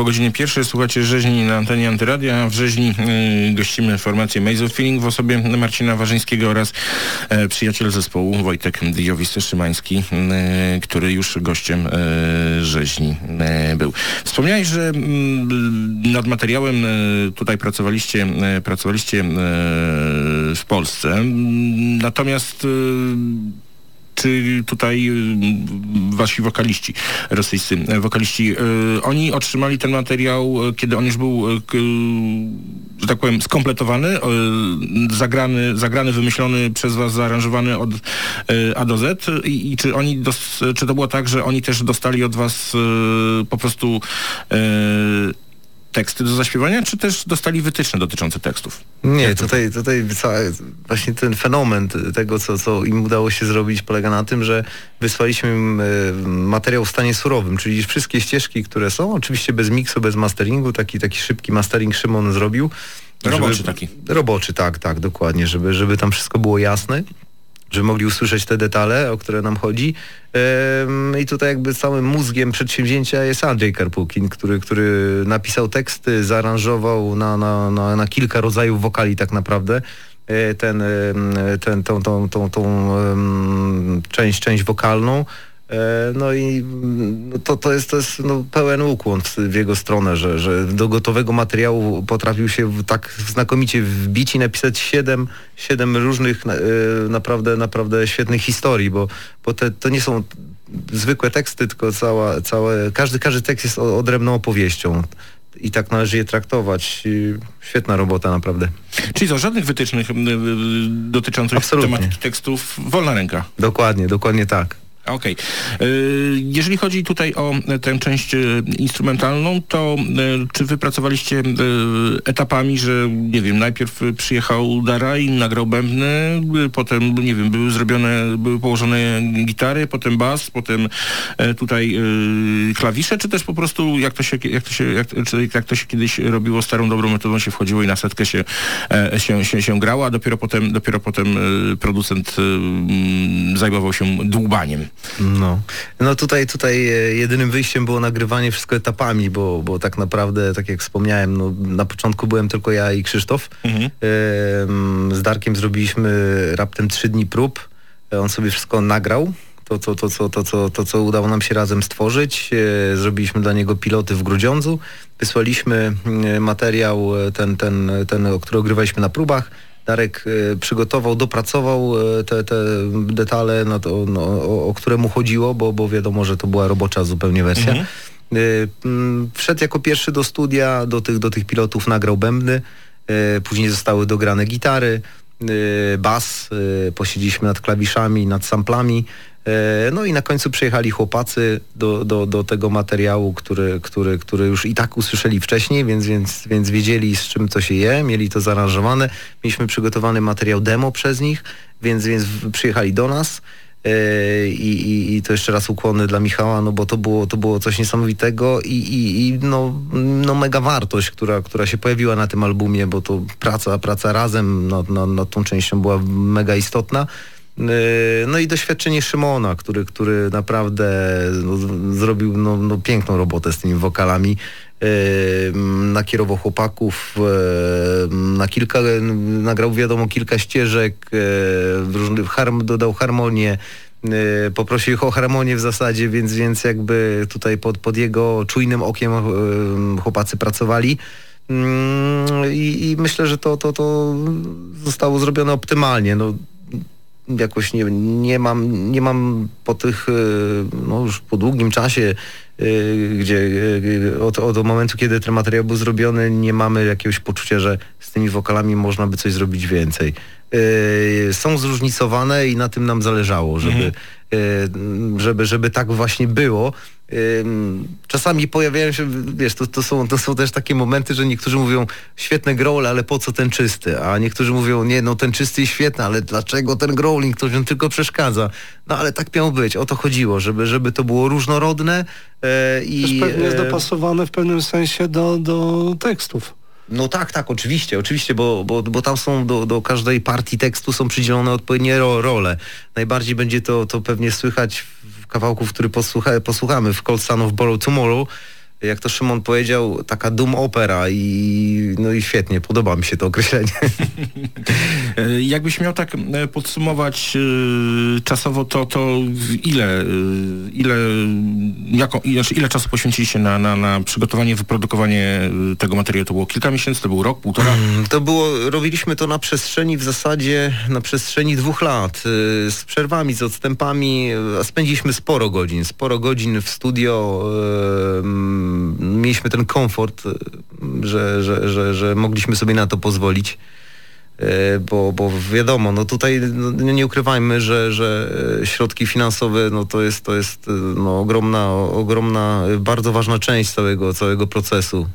Po godzinie pierwszej słuchacie rzeźni na antenie Antyradia. W rzeźni y, gościmy formację Maze of Feeling w osobie Marcina Warzyńskiego oraz e, przyjaciel zespołu Wojtek Diowisty-Szymański, y, który już gościem e, rzeźni e, był. Wspomniałeś, że mm, nad materiałem tutaj pracowaliście, pracowaliście w Polsce. Natomiast czy tutaj y, wasi wokaliści, rosyjscy wokaliści, y, oni otrzymali ten materiał, y, kiedy on już był, y, że tak powiem, skompletowany, zagrany, zagrany, wymyślony przez was, zaaranżowany od A do Z? I, i czy oni, czy to było tak, że oni też dostali od was po prostu teksty do zaśpiewania, czy też dostali wytyczne dotyczące tekstów? Nie, tutaj, tutaj cały, właśnie ten fenomen tego, co, co im udało się zrobić, polega na tym, że wysłaliśmy im e, materiał w stanie surowym, czyli wszystkie ścieżki, które są, oczywiście bez miksu, bez masteringu, taki, taki szybki mastering Szymon zrobił. Roboczy taki. Roboczy, tak, tak, dokładnie, żeby, żeby tam wszystko było jasne żeby mogli usłyszeć te detale, o które nam chodzi. I tutaj jakby całym mózgiem przedsięwzięcia jest Andrzej Karpukin, który, który napisał teksty, zaaranżował na, na, na, na kilka rodzajów wokali tak naprawdę e, ten, ten, tą, tą, tą, tą część, część wokalną. E, No i mm, to, to jest, to jest no, pełen ukłon w- jego stronę, że, że do gotowego materiału potrafił się tak znakomicie wbić i napisać siedem, siedem różnych e, naprawdę, naprawdę świetnych historii, bo, bo te, to nie są zwykłe teksty, tylko cała, całe, każdy, każdy tekst jest odrębną opowieścią i tak należy je traktować. Świetna robota naprawdę. Czyli co, żadnych wytycznych y, y, dotyczących Absolutnie. tematyki tekstów, wolna ręka. Dokładnie, dokładnie tak. Okej. Y, Jeżeli chodzi tutaj o e, tę część e, instrumentalną, to e, czy wy pracowaliście e, etapami, że nie wiem, najpierw przyjechał Daraj, nagrał bębny, e, potem, nie wiem, były zrobione, były położone gitary, potem bas, potem tutaj klawisze, czy też po prostu jak to się, jak to się, jak, czy jak to się kiedyś robiło starą dobrą metodą, się wchodziło i na setkę się, się, się, się grało, a dopiero potem, dopiero potem producent zajmował się dłubaniem. No, no tutaj, tutaj e, jedynym wyjściem było nagrywanie wszystko etapami, bo, bo tak naprawdę, tak jak wspomniałem, no, na początku byłem tylko ja i Krzysztof. Em, Z Darkiem zrobiliśmy raptem trzy dni prób. On sobie wszystko nagrał. To, to, to, to, to, to, to, co udało nam się razem stworzyć. E, Zrobiliśmy dla niego piloty w Grudziądzu. Wysłaliśmy mm, materiał, e, ten, ten, ten, który ogrywaliśmy na próbach. Darek e, przygotował, dopracował e, te, te detale, no to, no, o, o które mu chodziło, bo, bo wiadomo, że to była robocza zupełnie wersja. Mhm. E, mm, Wszedł jako pierwszy do studia, do tych, do tych pilotów nagrał bębny, później zostały dograne gitary, bas, posiedzieliśmy nad klawiszami, nad samplami, no i na końcu przyjechali chłopacy do, do, do tego materiału, który, który, który już i tak usłyszeli wcześniej, więc, więc, więc wiedzieli z czym to się je, mieli to zaaranżowane. Mieliśmy przygotowany materiał demo przez nich, więc, więc przyjechali do nas. E, I, i, I to jeszcze raz ukłony dla Michała, no bo to było, to było coś niesamowitego i, i, i no, no mega wartość, która, która się pojawiła na tym albumie, bo to praca, praca razem nad, nad, nad tą częścią była mega istotna. E, No i doświadczenie Szymona, który, który naprawdę no, zrobił no, no, piękną robotę z tymi wokalami. M, Nakierował chłopaków, e, na kilka, nagrał wiadomo kilka ścieżek, różnych, harm, dodał harmonię, poprosił ich o harmonię w zasadzie, więc, więc jakby tutaj pod, pod jego czujnym okiem chłopacy pracowali. Mm, I, I myślę, że to, to, to zostało zrobione optymalnie. No, jakoś nie, nie, mam, nie mam po tych, e, no już po długim czasie, e, gdzie e, od, od momentu, kiedy ten materiał był zrobiony, nie mamy jakiegoś poczucia, że z tymi wokalami można by coś zrobić więcej. Są zróżnicowane i na tym nam zależało, żeby, e, żeby, żeby tak właśnie było. Czasami pojawiają się, wiesz, to, to, są, to są też takie momenty, że niektórzy mówią świetne growl, ale po co ten czysty? A niektórzy mówią, nie, no ten czysty jest świetny, ale dlaczego ten growling? To on tylko przeszkadza. No ale tak miało być, o to chodziło, żeby, żeby to było różnorodne e, i... Też pewnie jest e, dopasowane w pewnym sensie do, do tekstów. No tak, tak, oczywiście, oczywiście, bo, bo, bo tam są do, do każdej partii tekstu są przydzielone odpowiednie ro, role. Najbardziej będzie to, to pewnie słychać w kawałku, w który posłucha, posłuchamy, w Cold Sun of Borrow Tomorrow, jak to Szymon powiedział, taka doom opera i no i świetnie, podoba mi się to określenie. Jakbyś miał tak e, podsumować e, czasowo, to, to ile, e, ile, jako, znaczy ile czasu poświęciliście na, na, na przygotowanie, wyprodukowanie tego materiału? To było kilka miesięcy, to był rok, półtora? Mm, To było, robiliśmy to na przestrzeni w zasadzie, na przestrzeni dwóch lat, z przerwami, z odstępami, a spędziliśmy sporo godzin, sporo godzin w studio, mieliśmy ten komfort, y, że, że, że, że mogliśmy sobie na to pozwolić. Y, Bo, bo wiadomo, no tutaj no, nie ukrywajmy, że, że y, środki finansowe no to jest, to jest no, ogromna, ogromna, bardzo ważna część całego, całego procesu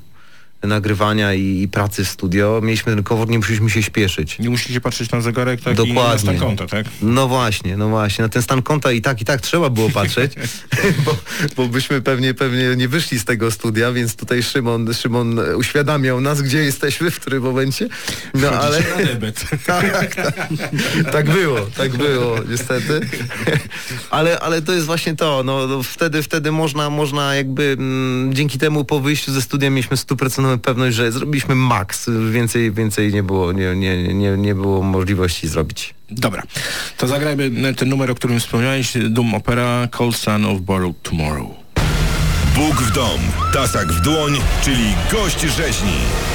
nagrywania i, i pracy w studio. Mieliśmy ten komfort, nie musieliśmy się śpieszyć. Nie musicie patrzeć na zegarek, tak? I na Dokładnie. stan konta, tak? No właśnie, no właśnie. Na ten stan konta i tak, i tak trzeba było patrzeć, bo, bo byśmy pewnie, pewnie nie wyszli z tego studia, więc tutaj Szymon, Szymon uświadamiał nas, gdzie jesteśmy, w którym momencie. No ale... Debet. tak, tak, tak było, tak było, niestety. Ale, ale to jest właśnie to, no, no wtedy, wtedy można, można jakby mm, dzięki temu po wyjściu ze studia mieliśmy pewność, że zrobiliśmy maks. Więcej, więcej nie było, nie, nie, nie, nie było możliwości zrobić. Dobra, to zagrajmy ten numer, o którym wspomniałeś, Doom Opera, Cold Sun of Borrowed Tomorrow. Bóg w dom, tasak w dłoń, czyli gość rzeźni.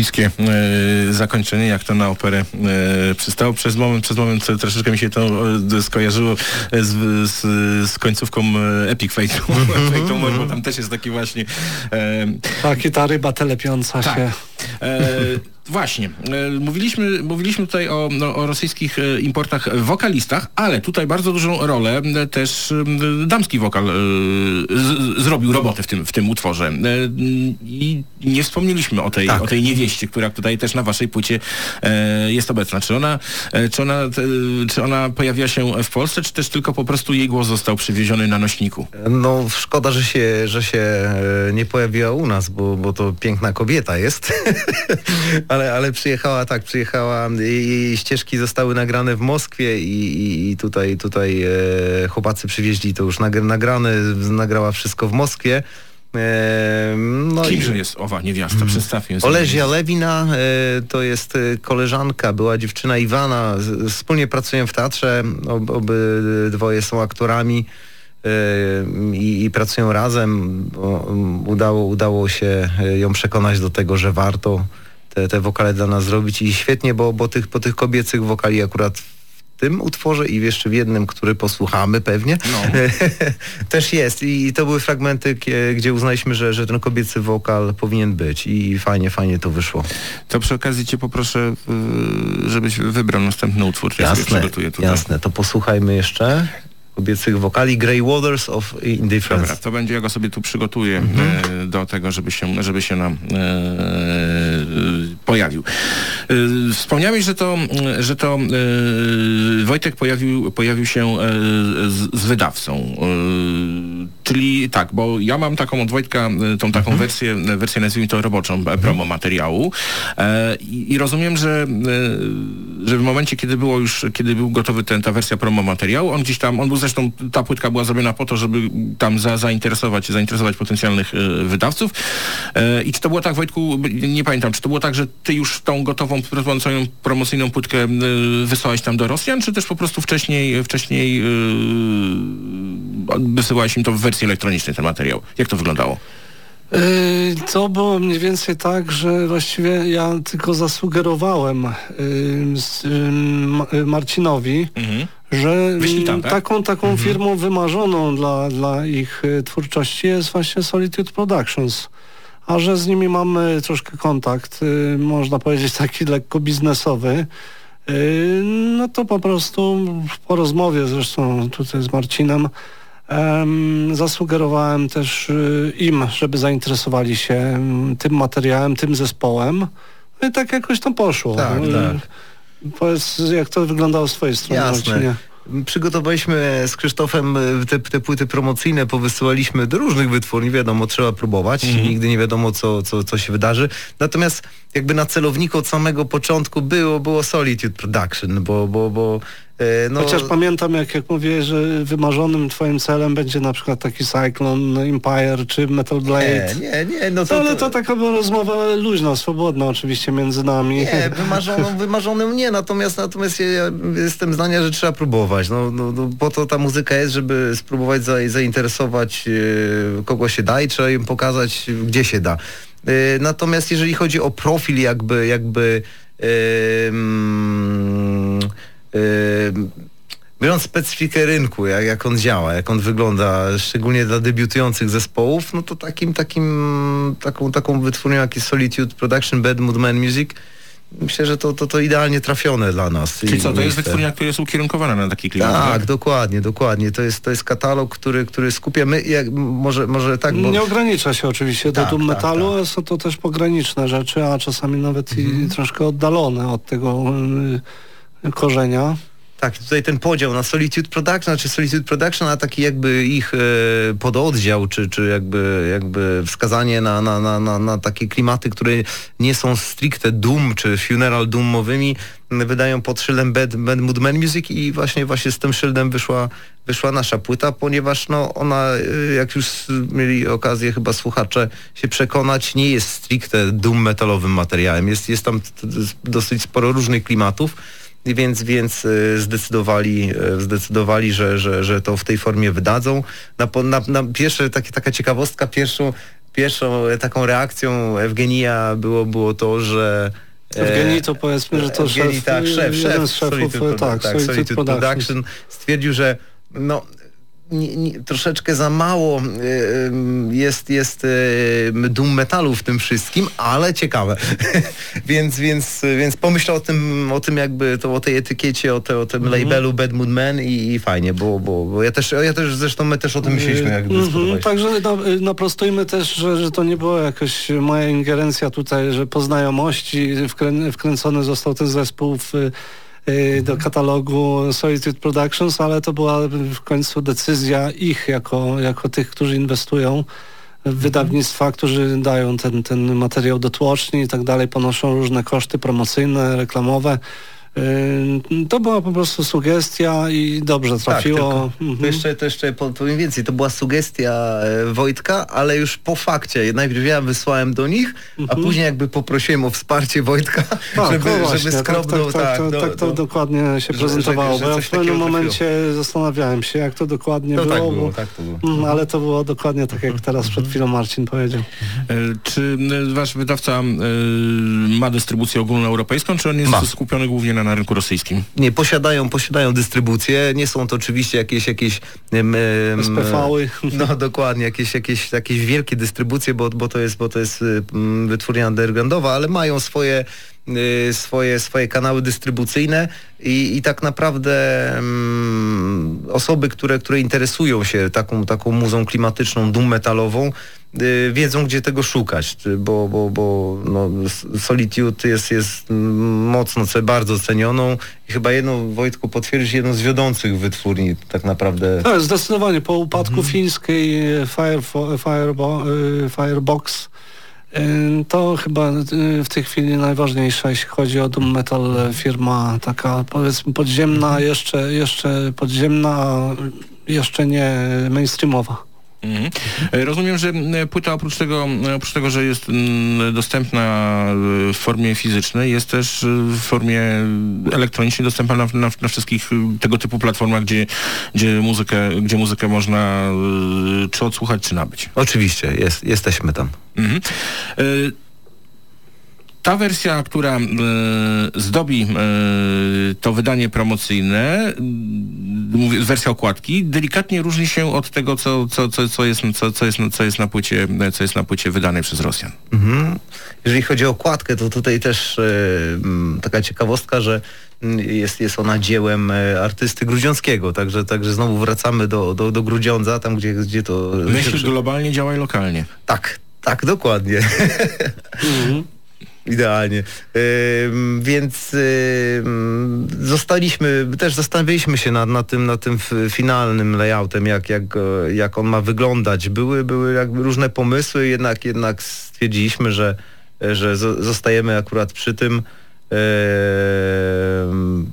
Epickie e, zakończenie, jak to na operę e, przystało. Przez moment, przez moment troszeczkę mi się to e, skojarzyło z, z, z końcówką e, Epic Fate, Fate Mode, bo tam też jest taki właśnie... E, Tak, ta ryba telepiąca Tak. się. Właśnie, e, mówiliśmy, mówiliśmy tutaj o, no, o rosyjskich e, importach wokalistach, ale tutaj bardzo dużą rolę e, też damski wokal z, zrobił robotę w tym, w tym utworze. I nie wspomnieliśmy o tej, Tak. o tej niewieście, która tutaj też na waszej płycie jest obecna. Czy ona, czy, ona, czy ona pojawiła się w Polsce, czy też tylko po prostu jej głos został przywieziony na nośniku? No szkoda, że się, że się nie pojawiła u nas, bo, bo to piękna kobieta jest. ale, ale przyjechała, tak, przyjechała, jej, jej ścieżki zostały nagrane w Moskwie i, i, i tutaj, tutaj e, chłopacy przywieźli to już nagr- nagrane, nagrała wszystko w Moskwie. E, no Kimże i- jest owa niewiasta? Przedstawię sobie. Olezia Lewina e, to jest e, koleżanka, była dziewczyna Iwana. Wspólnie pracują w teatrze, ob, obydwoje są aktorami e, i, i pracują razem. Bo, udało, udało się e, ją przekonać do tego, że warto te, te wokale dla nas zrobić i świetnie, bo, bo tych, po tych kobiecych wokali akurat w tym utworze i jeszcze w jednym, który posłuchamy pewnie, też jest. I to były fragmenty, gdzie uznaliśmy, że, że ten kobiecy wokal powinien być i fajnie, fajnie to wyszło. To przy okazji cię poproszę, y, żebyś wybrał następny utwór. Ja sobie Jasne, przygotuję tutaj. jasne. To posłuchajmy jeszcze kobiecych wokali Grey Waters of Indifference. Dobra, to będzie, ja go sobie tu przygotuję Mhm. e, do tego, żeby się, żeby się nam e, e, pojawił. E, wspomniałeś, że to, że to e, Wojtek pojawił, pojawił się e, z, z wydawcą. E, czyli tak, bo ja mam taką od Wojtka, e, tą taką Mhm. wersję, wersję nazwijmy to roboczą, e, promo materiału e, i, i rozumiem, że, e, że w momencie, kiedy było już, kiedy był gotowy ten, ta wersja promo materiału, on gdzieś tam, on był zresztą, ta płytka była zrobiona po to, żeby tam za, zainteresować, zainteresować potencjalnych e, wydawców. E, I czy to było tak, Wojtku, nie pamiętam, czy to było tak, że ty już tą gotową, promocyjną, promocyjną płytkę e, wysłałeś tam do Rosjan, czy też po prostu wcześniej, wcześniej e, wysyłałeś im to w wersji elektronicznej, ten materiał? Jak to wyglądało? Yy, To było mniej więcej tak, że właściwie ja tylko zasugerowałem yy, z, ym, y, Marcinowi, że Wyślij tam, ym, tak? taką, taką firmą wymarzoną dla, dla ich y, twórczości jest właśnie Solitude Productions. A że z nimi mamy troszkę kontakt, y, można powiedzieć taki lekko biznesowy, y, no to po prostu po rozmowie zresztą tutaj z Marcinem Em, zasugerowałem też y, im, żeby zainteresowali się tym materiałem, tym zespołem. No i tak jakoś to poszło. Tak, No tak. Powiedz, jak to wyglądało z twojej strony, Marcinie. Jasne. Przygotowaliśmy z Krzysztofem e, te, te płyty promocyjne, powysyłaliśmy do różnych wytwórni, wiadomo, trzeba próbować, nigdy nie wiadomo, co, co, co się wydarzy. Natomiast jakby na celowniku od samego początku było, było Solitude Production, bo, bo, bo no, Chociaż pamiętam, jak, jak mówię, że wymarzonym twoim celem będzie na przykład taki Cyclone, Empire czy Metal Blade. nie, nie, nie, no To, to, ale to taka była rozmowa luźna, swobodna oczywiście między nami. Nie, wymarzoną, wymarzonym nie, natomiast natomiast ja jestem zdania, że trzeba próbować. No, no, no, po to ta muzyka jest, żeby spróbować za, zainteresować e, kogo się da i trzeba im pokazać, gdzie się da. E, natomiast jeżeli chodzi o profil jakby jakby e, e, Biorąc specyfikę rynku, jak, jak on działa, jak on wygląda, szczególnie dla debiutujących zespołów, no to takim, takim, taką, taką wytwórnią jak jest Solitude Production, Bad Mood Man Music, myślę, że to, to, to idealnie trafione dla nas. Czyli co, to jest wytwórnia, która jest ukierunkowana na taki klimat? Tak, dokładnie, dokładnie. To jest, to jest katalog, który, który skupia, my, jak, może, może tak, bo... Nie ogranicza się oczywiście do Tak, doom tak, metalu, ale są to też pograniczne rzeczy, a czasami nawet Mhm. i troszkę oddalone od tego y, korzenia. Tak, tutaj ten podział na Solitude Production, znaczy Solitude Production, a taki jakby ich e, pododdział, czy, czy jakby, jakby wskazanie na, na, na, na, na takie klimaty, które nie są stricte doom, czy funeral doomowymi, wydają pod szyldem Bad, Bad Mood Man Music i właśnie właśnie z tym szyldem wyszła, wyszła nasza płyta, ponieważ no ona, e, jak już mieli okazję chyba słuchacze się przekonać, nie jest stricte doom metalowym materiałem. Jest, jest tam dosyć sporo różnych klimatów. Więc, więc e, zdecydowali, e, zdecydowali że, że, że to w tej formie wydadzą. Na, na, na pierwsze, takie, taka ciekawostka, pierwszą, pierwszą taką reakcją Ewgenia było, było to, że e, Evgenii to powiedzmy, że to Evgenii, szef, tak, szef, szef szefów, Solitude, tak, tak, Solitude. Production stwierdził, że no nie, nie, troszeczkę za mało y, y, jest, jest y, doom metalu w tym wszystkim, ale ciekawe. więc, więc, więc pomyślał o tym, o tym jakby to, o tej etykiecie, o, te, o tym Mhm. labelu Bad Mood Man i, i fajnie, bo, bo, bo ja też, ja też zresztą my też o tym myśleliśmy, jak Mhm, dyskutowaliśmy. Także na, naprostujmy też, że, że to nie była jakaś moja ingerencja tutaj, że po znajomości wkrę, wkręcony został ten zespół w, do katalogu Solitude Productions, ale to była w końcu decyzja ich jako, jako tych, którzy inwestują w wydawnictwa, którzy dają ten, ten materiał do tłoczni i tak dalej, ponoszą różne koszty promocyjne, reklamowe. To była po prostu sugestia i dobrze trafiło. Tak, Mhm. to jeszcze, to jeszcze po- powiem więcej, to była sugestia e, Wojtka, ale już po fakcie. Najpierw ja wysłałem do nich, a później jakby poprosiłem o wsparcie Wojtka, Mhm. Tak, żeby, no właśnie, żeby tak, skrobnął tak, tak, tak, tak, do- tak to do- dokładnie się że- prezentowało, że- bo że ja w pewnym momencie zastanawiałem się, jak to dokładnie No było, tak było, bo, tak to było. Mm, ale to było dokładnie tak, jak teraz przed chwilą Marcin powiedział. E, Czy wasz wydawca e, ma dystrybucję ogólnoeuropejską, czy on jest Ma. skupiony głównie na, na rynku rosyjskim? Nie, posiadają, posiadają dystrybucję, nie są to oczywiście jakieś jakieś em, SPV-y. No dokładnie, jakieś, jakieś, jakieś wielkie dystrybucje, bo, bo to jest, bo to jest wytwórnia undergroundowa, ale mają swoje swoje, swoje kanały dystrybucyjne i, i tak naprawdę mm, osoby, które, które interesują się taką, taką muzą klimatyczną, doom metalową, y, wiedzą gdzie tego szukać, czy- bo, bo, bo no, Solitude jest, jest mocno, bardzo cenioną i chyba jedną, Wojtku, potwierdzisz, jedną z wiodących wytwórni tak naprawdę. Tak, zdecydowanie. Po upadku Mhm. fińskiej Firebo, Firebox to chyba e, w tej chwili najważniejsza, jeśli chodzi o doom metal e, firma taka powiedzmy podziemna, jeszcze, jeszcze podziemna, jeszcze nie mainstreamowa. Mhm. E, Rozumiem, że m, płyta oprócz tego, e, oprócz tego, że jest mm, dostępna e, w formie fizycznej, jest też e, w formie elektronicznej dostępna na, na, na wszystkich e, tego typu platformach, gdzie, gdzie, muzykę, gdzie muzykę można e, czy odsłuchać, czy nabyć. Oczywiście, jest, jesteśmy tam. Mhm. E, Ta wersja, która e, zdobi e, to wydanie promocyjne, wersja okładki, delikatnie różni się od tego, co, co, co, co, jest, co, co, jest, co, jest na płycie, co jest na płycie wydanej przez Rosjan. Mhm. Jeżeli chodzi o okładkę, to tutaj też e, taka ciekawostka, że jest, jest ona dziełem artysty grudziąckiego, także, także znowu wracamy do, do, do Grudziądza, tam gdzie, gdzie to... Myśl globalnie, działaj lokalnie. Tak, tak, dokładnie. Idealnie. Więc zostaliśmy, też zastanawialiśmy się nad, nad, tym, nad tym finalnym layoutem, jak, jak, jak on ma wyglądać. Były, były jakby różne pomysły, jednak, jednak stwierdziliśmy, że, że zo- zostajemy akurat przy tym. Ym,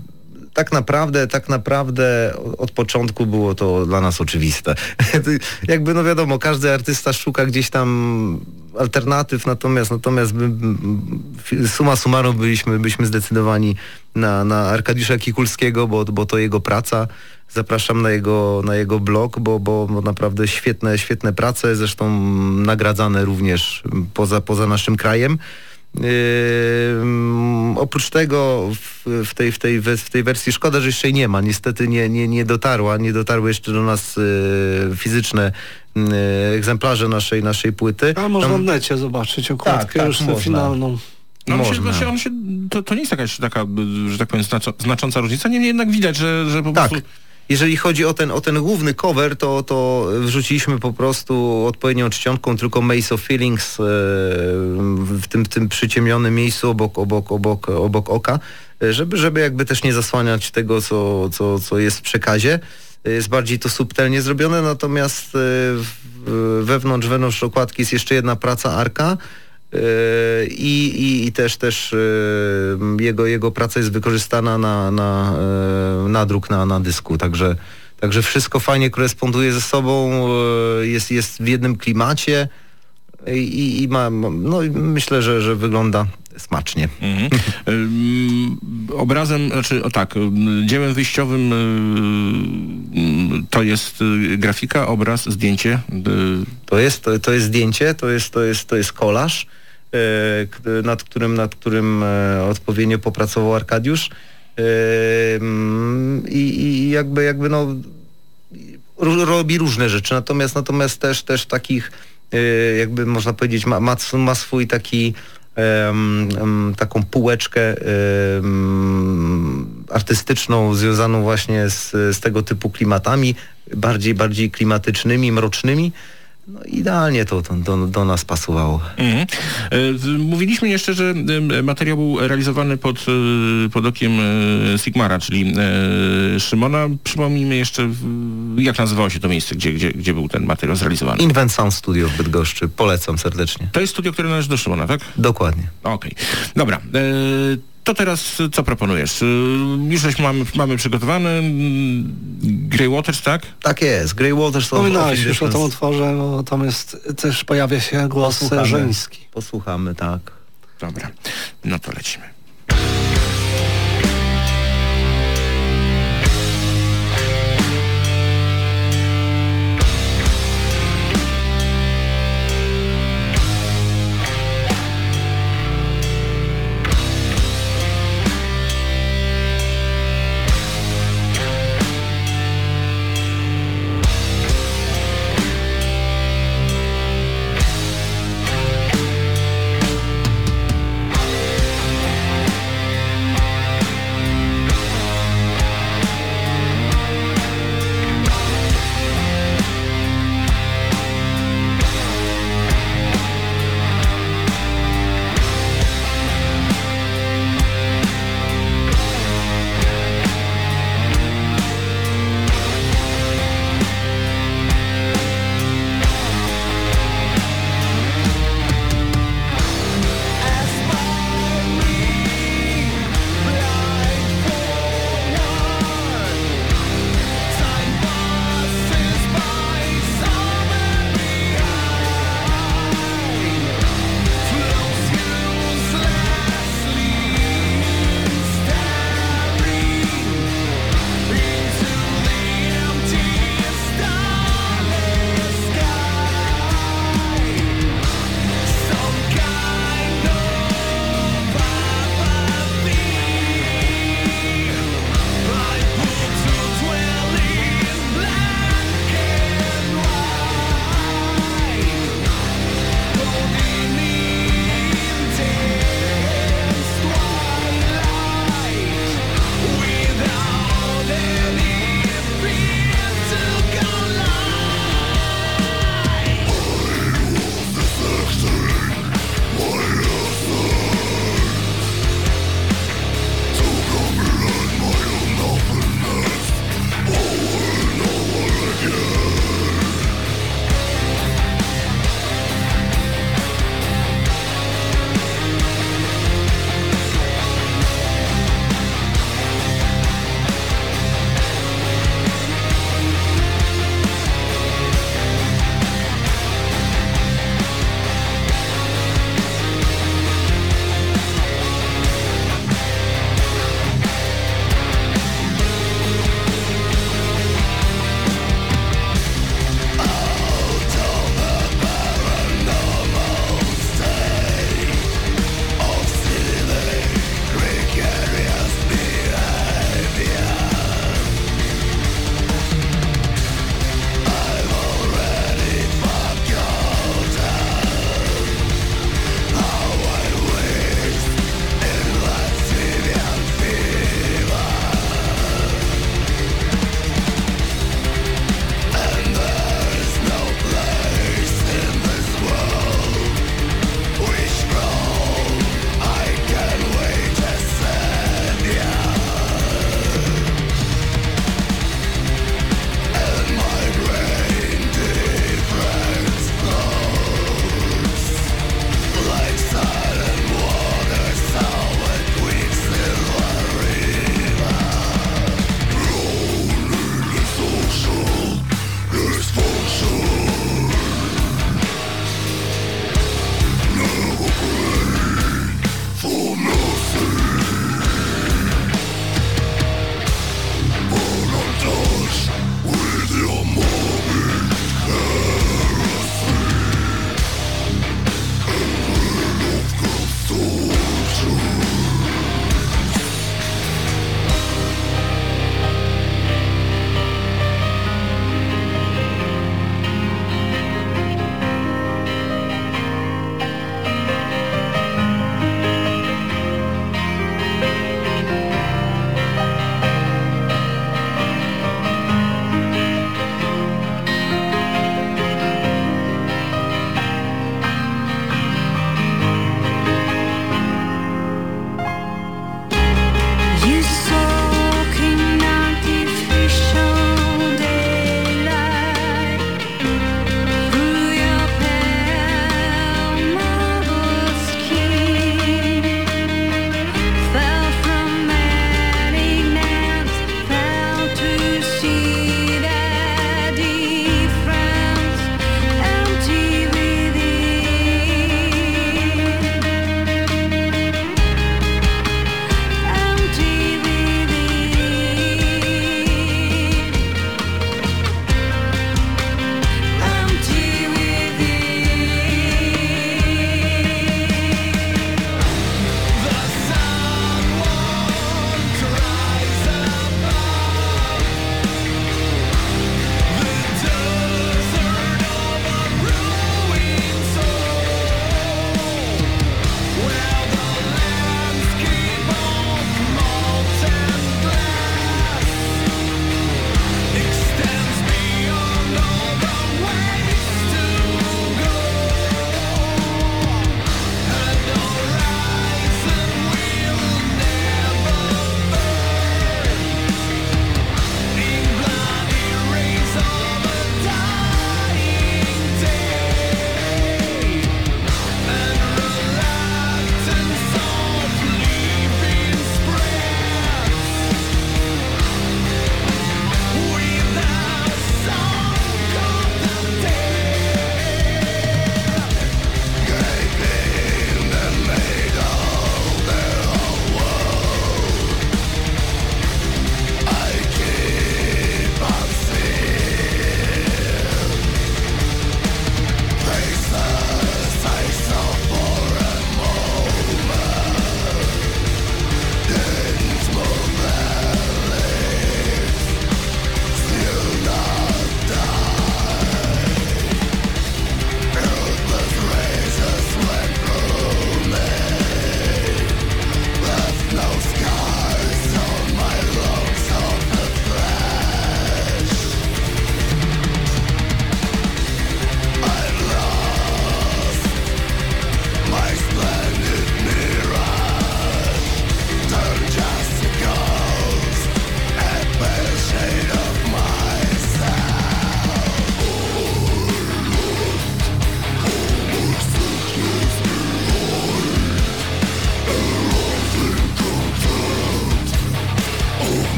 tak naprawdę, tak naprawdę od początku było to dla nas oczywiste. Jakby no wiadomo, każdy artysta szuka gdzieś tam alternatyw, natomiast natomiast by- suma summarum byliśmy, byliśmy zdecydowani na, na Arkadiusza Kikulskiego, bo, bo to jego praca. Zapraszam na jego, na jego blog, bo, bo naprawdę świetne, świetne prace, zresztą nagradzane również poza, poza naszym krajem. Ym, oprócz tego w, w, tej, w, tej, w tej wersji szkoda, że jeszcze jej nie ma. Niestety nie, nie, nie dotarła, nie dotarły jeszcze do nas y, fizyczne y, egzemplarze naszej, naszej płyty. A można Tam- w necie zobaczyć okładkę tak, już tę można. finalną. No on się, Można. on się, on się, to, to nie jest jakaś taka, że tak powiem, znaczo, znacząca różnica, niemniej jednak widać, że, że po Tak. Jeżeli chodzi o ten, o ten główny cover, to, to wrzuciliśmy po prostu odpowiednią czcionką tylko Maze of Feelings e, w tym, tym przyciemnionym miejscu obok, obok, obok, obok oka, e, żeby, żeby jakby też nie zasłaniać tego, co, co, co jest w przekazie. E, Jest bardziej to subtelnie zrobione, natomiast wewnątrz, wewnątrz okładki jest jeszcze jedna praca Arka, I, i, I też też e, jego, jego praca jest wykorzystana na, na, e, na druk na, na dysku, także, także wszystko fajnie koresponduje ze sobą, e, jest, jest w jednym klimacie i, i ma, no myślę, że, że wygląda smacznie. Mhm. Obrazem, znaczy o tak, dziełem wyjściowym ym, to jest y, grafika, obraz, zdjęcie. y, To jest, to, to jest zdjęcie, to jest, to jest, to jest kolaż, nad którym, nad którym e, odpowiednio popracował Arkadiusz. E, mm, I, I jakby, jakby no robi różne rzeczy, natomiast natomiast też też takich e, jakby można powiedzieć ma, ma, ma swój taki taką półeczkę artystyczną związaną właśnie z, z tego typu klimatami, bardziej bardziej klimatycznymi, mrocznymi. No idealnie to, to do, do nas pasowało. Mhm. E, Mówiliśmy jeszcze, że materiał był realizowany pod, e, pod okiem e, Sigmara, czyli Szymona. Przypomnijmy jeszcze, jak nazywało się to miejsce, gdzie, gdzie, gdzie był ten materiał zrealizowany. Invent Sound Studio w Bydgoszczy. Polecam serdecznie. To jest studio, które należy do Szymona, tak? Dokładnie. Okej. Dobra. To teraz co proponujesz? E, już żeśmy mamy, mamy przygotowany mm, Grey Waters, tak? Tak jest. Grey Waters Wspominałeś już o tym utworze, no, tam jest, też pojawia się głos Posłuchamy. żeński. Posłuchamy, tak. Dobra. No to lecimy.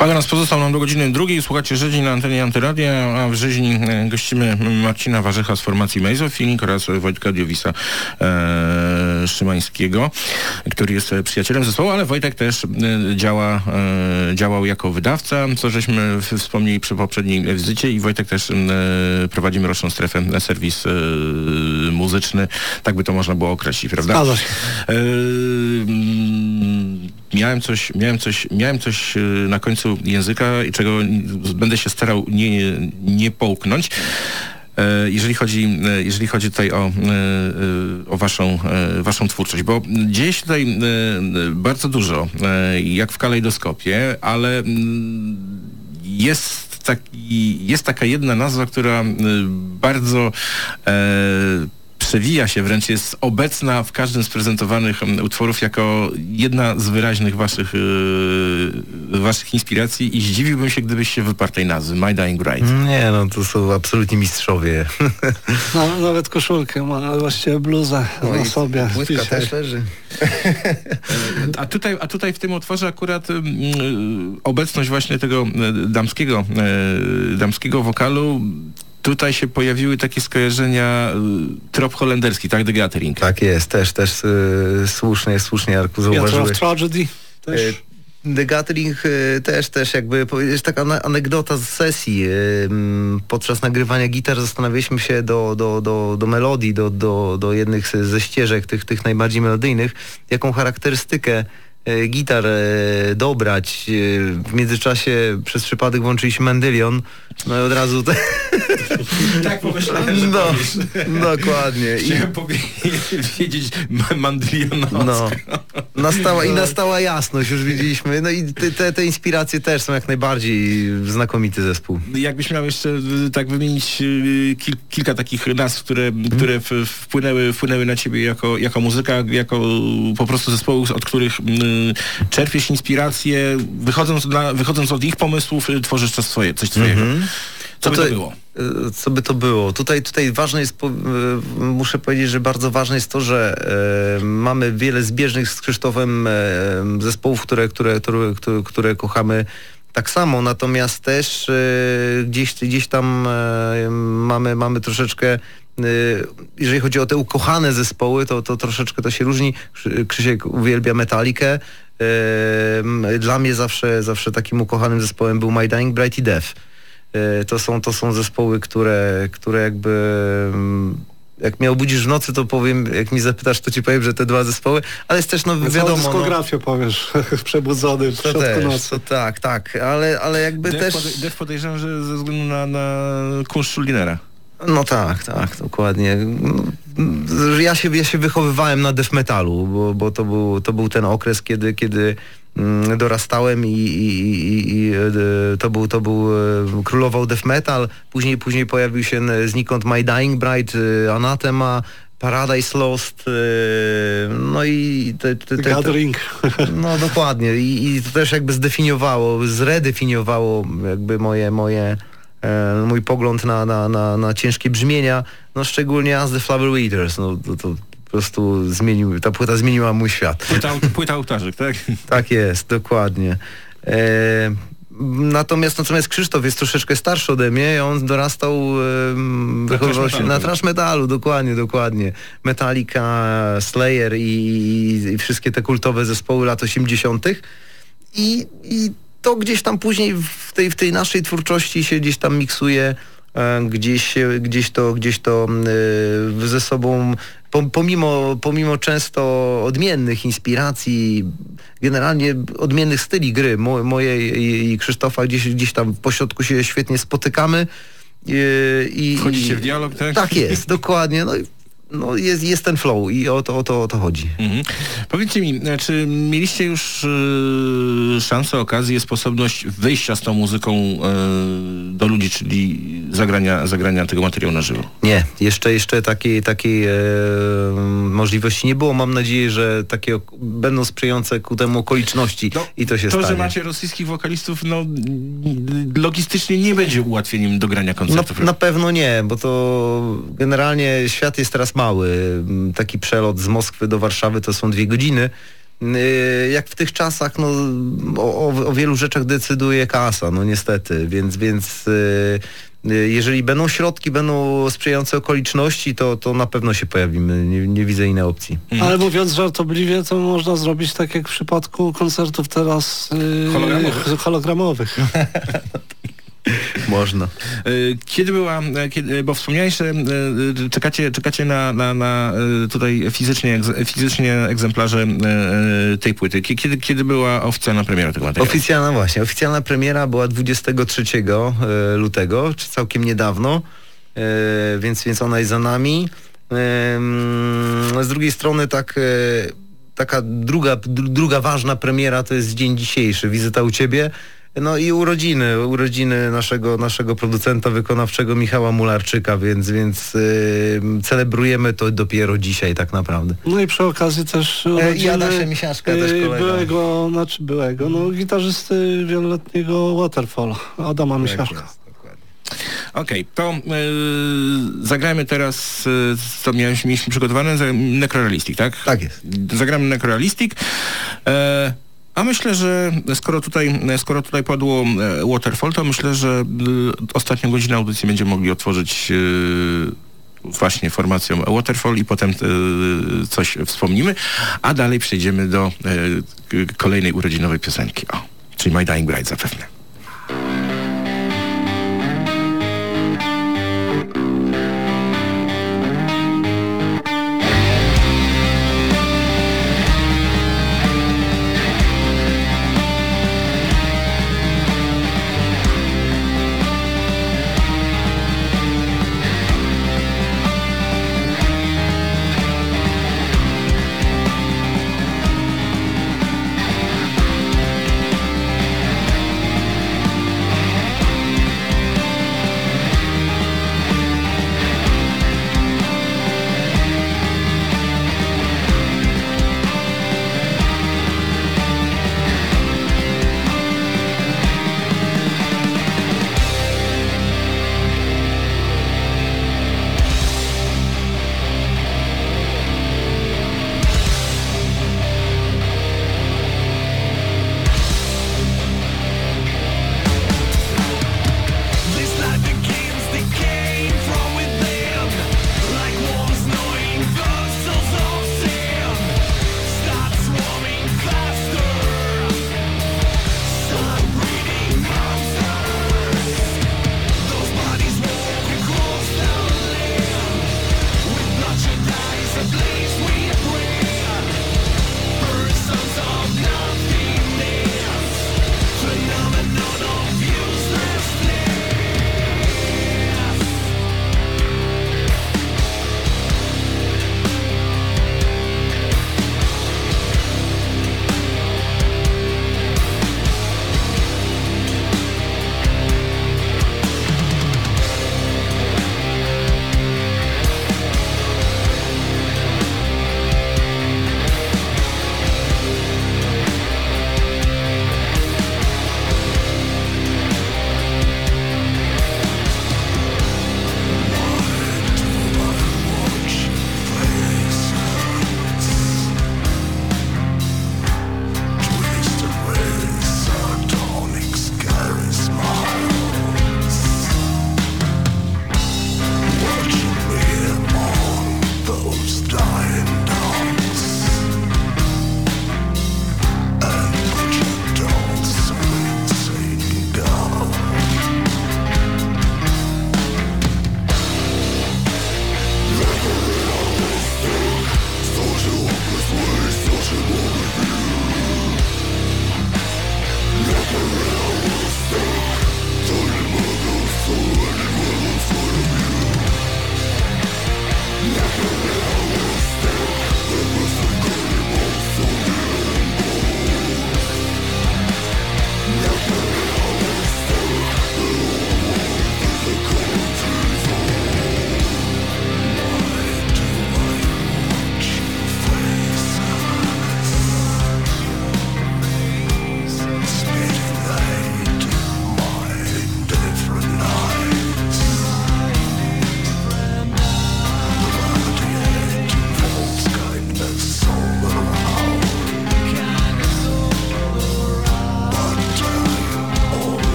Kwadrans pozostał nam do godziny drugiej. Słuchacie Rzeźni na antenie Antyradia, a w Rzeźni e, gościmy Marcina Warzecha z formacji Mezofilnik oraz Wojtka Diowisa e, Szymańskiego, który jest e, przyjacielem zespołu, ale Wojtek też e, działa, e, działał jako wydawca, co żeśmy wspomnieli przy poprzedniej wizycie i Wojtek też e, prowadzi Mroczną Strefę, serwis e, muzyczny, tak by to można było określić, prawda? Zgadza się. Miałem coś, miałem coś, miałem coś e, na końcu języka, i czego będę się starał nie, nie połknąć. E, Jeżeli chodzi, e, jeżeli chodzi tutaj o, e, o waszą, waszą twórczość, bo dzieje się tutaj bardzo dużo, jak w kalejdoskopie, ale mm, jest, taki, jest taka jedna nazwa, która y, bardzo przewija się, wręcz jest obecna w każdym z prezentowanych utworów jako jedna z wyraźnych waszych, y, waszych inspiracji i zdziwiłbym się, gdybyś się wyparł tej nazwy, My Dying Bride. Nie, no to są absolutni mistrzowie. No, nawet koszulkę ma, ale właściwie bluzę na sobie. Dzisiaj. też leży. A tutaj, a tutaj w tym utworze akurat ym, y, obecność właśnie tego damskiego, y, damskiego wokalu Tutaj się pojawiły takie skojarzenia y, trop holenderski, tak? The Gathering. Tak jest, też, też y, słusznie, słusznie Arku zauważyłeś. Tragedy też. E, The Gathering e, też, też jakby powiedzieć taka ane- anegdota z sesji. Podczas nagrywania gitar zastanawialiśmy się do, do, do, do melodii, do, do, do jednych ze ścieżek tych, tych najbardziej melodyjnych, jaką charakterystykę gitar dobrać. W międzyczasie przez przypadek włączyliśmy Mendylion, no i od razu... Te... Tak pomyślałem, że No, powiesz. dokładnie. I, Chciałem powiedzieć ma- mandylionowsko. no, nastała, I nastała jasność, już widzieliśmy. No i te, te, inspiracje też są jak najbardziej znakomity zespół. Jakbyś miał jeszcze y, tak wymienić y, kil, kilka takich nazw, które, które w, wpłynęły, wpłynęły na ciebie jako, jako muzyka, jako po prostu zespołów, od których y, czerpiesz inspirację, wychodząc, na, wychodząc od ich pomysłów, y, tworzysz coś, swoje, coś swojego. Co by to było? e, Co by to było? Tutaj, tutaj ważne jest, e, muszę powiedzieć, że bardzo ważne jest to, że e, mamy wiele zbieżnych z Krzysztofem zespołów, które, które, które, które, kochamy tak samo, natomiast też gdzieś, gdzieś tam mamy, mamy troszeczkę jeżeli chodzi o te ukochane zespoły, to, to troszeczkę to się różni. Krzy- Krzysiek uwielbia Metalikę. Dla mnie zawsze, zawsze takim ukochanym zespołem był My Dying Bright i Death. E, To są, to są zespoły, które, które jakby mm, jak mnie obudzisz w nocy, to powiem, jak mi zapytasz, to ci powiem, że te dwa zespoły, ale jest też no Całą wiadomo. No, dyskografię powiesz, przebudzony w środku też, nocy. to tak, tak, ale, ale jakby Def, też... podej- Def podejrzewam, że ze względu na, na Schulinera. No tak, tak, dokładnie. Mm, Ja się, ja się wychowywałem na death metalu, bo, bo to, był, to był ten okres, kiedy, kiedy mm, dorastałem i, i, i, i e, to był, to był e, królował death metal. Później, później pojawił się e, znikąd My Dying Bride, Anathema, Paradise Lost, no i te, te, te, Gathering. no dokładnie I, i to też jakby zdefiniowało, zredefiniowało jakby moje, moje mój pogląd na, na, na, na ciężkie brzmienia, no szczególnie As the Flower Eaters, no to, to po prostu zmienił, ta płyta zmieniła mój świat. Płyta, płyta ołtarzyk, tak? Tak jest, dokładnie. E, natomiast, natomiast Krzysztof jest troszeczkę starszy ode mnie i on dorastał, e, wychowywał się na trash metalu, dokładnie, dokładnie. Metallica, Slayer i, i, i wszystkie te kultowe zespoły lat 80. I, i to gdzieś tam później w tej, w tej naszej twórczości się gdzieś tam miksuje, e, gdzieś, gdzieś to, gdzieś to e, ze sobą, pom- pomimo, pomimo często odmiennych inspiracji, generalnie odmiennych styli gry, mo, mojej i, i Krzysztofa gdzieś, gdzieś tam pośrodku się świetnie spotykamy. e, I, Wchodzicie i- w dialog, tak? Tak jest, dokładnie. No, i- no jest, jest ten flow i o to, o to, o to chodzi. Mhm. Powiedzcie mi, czy mieliście już e, szansę, okazję, sposobność wyjścia z tą muzyką e, do ludzi, czyli zagrania, zagrania tego materiału na żywo? Nie, jeszcze, jeszcze takiej, takiej e, możliwości nie było. Mam nadzieję, że takie będą sprzyjające ku temu okoliczności i to się To, stanie. że macie rosyjskich wokalistów, no logistycznie nie będzie ułatwieniem do grania na, koncertów. na pewno nie, bo to generalnie świat jest teraz mały. Mm, Taki przelot z Moskwy do Warszawy to są dwie godziny. y, jak w tych czasach, no, o, o, wielu rzeczach decyduje kasa, no niestety, więc, więc y, y, jeżeli będą środki, będą sprzyjające okoliczności, to, to na pewno się pojawimy. Nie, nie widzę innej opcji. Ale mówiąc żartobliwie, to można zrobić tak jak w przypadku koncertów teraz yy, Hologramowych. hologramowych. Można. Y, Kiedy była, e, kiedy, bo wspomniałeś, że e, czekacie, czekacie na, na, na e, tutaj fizycznie, fizycznie egzemplarze e, tej płyty. Kie- Kiedy, kiedy była oficjalna premiera tego materiału? Oficjalna właśnie, oficjalna premiera była 23 e, lutego, czy całkiem niedawno, e, więc, więc ona jest za nami. Z drugiej strony tak, e, taka druga, dru- druga ważna premiera to jest dzień dzisiejszy, wizyta u Ciebie. No i urodziny, urodziny naszego, naszego producenta wykonawczego Michała Mularczyka, więc, więc e, celebrujemy to dopiero dzisiaj tak naprawdę. No i przy okazji też E, urodziny, Misiaszka też yy, kolega. byłego, znaczy byłego, no gitarzysty wieloletniego Waterfall, Adama Tak Misiaszka. Okej, to y, zagrajmy teraz, y, co mieliśmy, mieliśmy przygotowane, za- Necrorealistic, tak? Tak jest. Zagramy Necrorealistic. E, a myślę, że skoro tutaj, skoro tutaj padło e, Waterfall, to myślę, że y, ostatnią godzinę audycji będziemy mogli otworzyć y, właśnie formacją Waterfall i potem coś wspomnimy, a dalej przejdziemy do kolejnej urodzinowej piosenki. O, czyli My Dying Bride zapewne.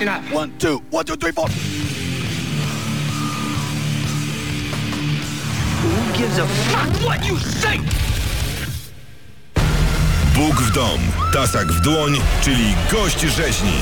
69. One, two, one, two, three, four. Who gives a fuck what you say? Bóg w dom, tasak w dłoń, czyli gość rzeźni.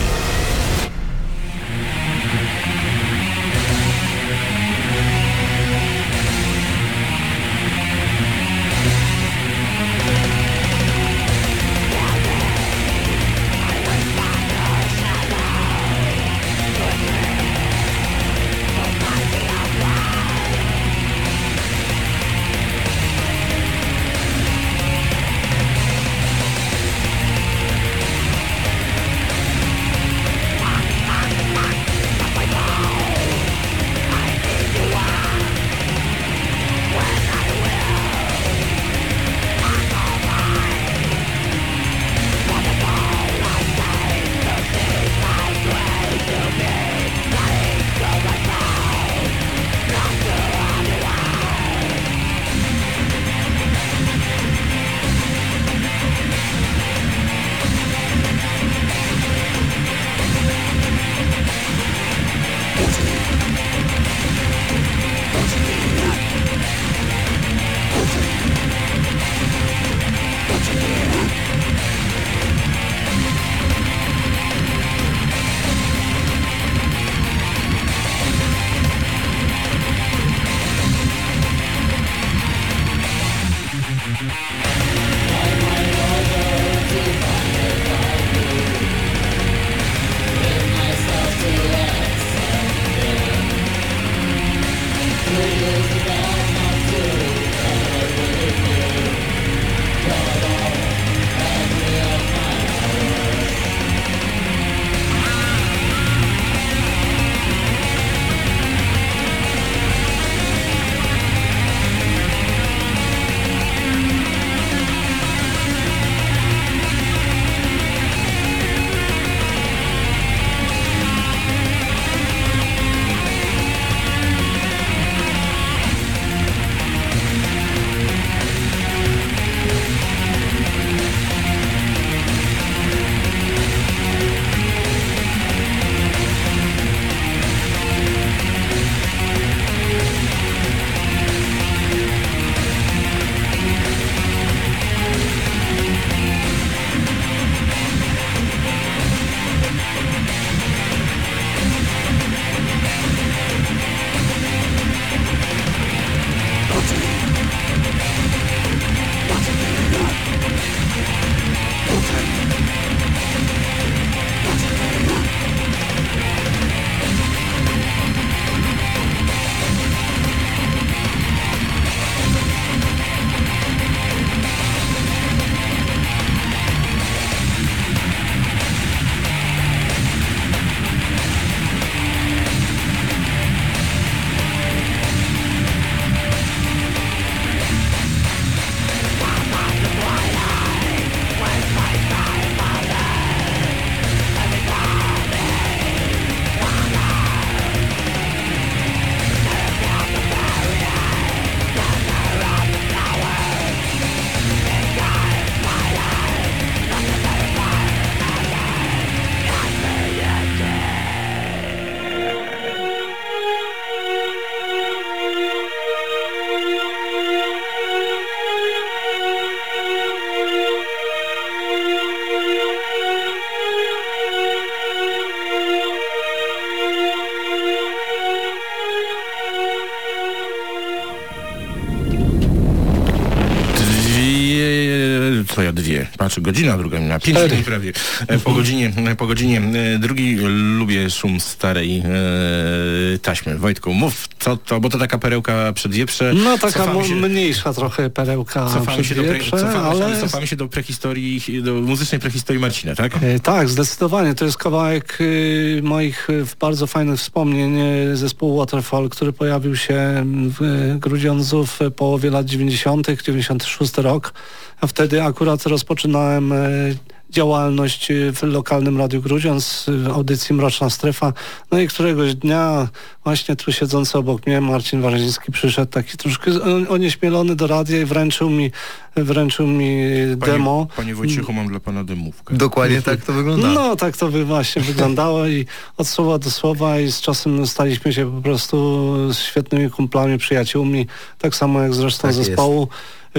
Patrzę, godzina druga minęła, pięć minut prawie. E, Po godzinie, e, po godzinie e, drugi lubię szum starej e, taśmy. Wojtku, mów, co to, bo to taka perełka przed wieprze. No taka się- mniejsza trochę perełka Cofamy się, do pre, cofamy, ale... cofamy się do prehistorii, do muzycznej prehistorii Marcina, tak? E, Tak, zdecydowanie. To jest kawałek y, moich y, bardzo fajnych wspomnień y, zespołu Waterfall, który pojawił się w Grudziądzu w połowie lat 90., 96 rok. A wtedy akurat rozpoczynałem y, działalność y, w lokalnym Radiu Grudziądz w audycji Mroczna Strefa. No i któregoś dnia właśnie tu siedzący obok mnie Marcin Warzyński przyszedł taki troszkę onieśmielony do radia i wręczył mi, wręczył mi Panie, demo. Panie Wojciechu, mam dla pana demówkę. Dokładnie tak to wygląda. No tak to by właśnie wyglądało i od słowa do słowa i z czasem staliśmy się po prostu świetnymi kumplami, przyjaciółmi, tak samo jak zresztą Tak zespołu.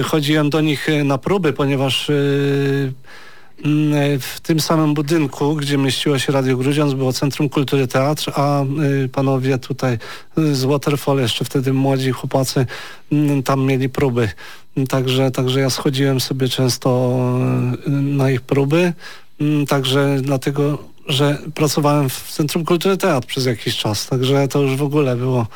Chodziłem do nich e, na próby, ponieważ yy, mm, w tym samym budynku, gdzie mieściło się Radio Grudziądz, było Centrum Kultury Teatr, a panowie tutaj z Waterfall, jeszcze wtedy młodzi chłopacy, tam mieli próby. Także, także ja schodziłem sobie często na ich próby. Także dlatego, że pracowałem w Centrum Kultury Teatr przez jakiś czas. Także to już w ogóle było.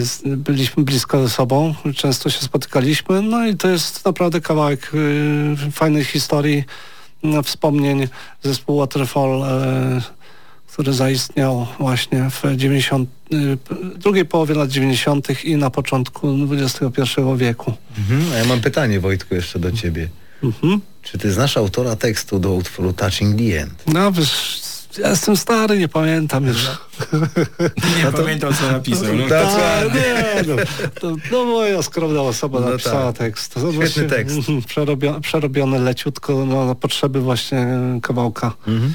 Z- Byliśmy blisko ze sobą, często się spotykaliśmy. No i to jest naprawdę kawałek y, fajnych historii, y, wspomnień zespołu Waterfall, który zaistniał właśnie w 90, y, drugiej połowie lat 90. i na początku XXI wieku. Mhm. A ja mam pytanie, Wojtku, jeszcze do ciebie. Mhm. Czy ty znasz autora tekstu do utworu Touching the End? No wiesz, ja jestem stary, nie pamiętam już. Nie pamiętam, co napisał. No. Tak. A, nie, no, to, no moja skromna osoba No napisała tak. tekst. To Świetny właśnie, tekst. Przerobione, przerobione leciutko no, na potrzeby właśnie kawałka Mhm.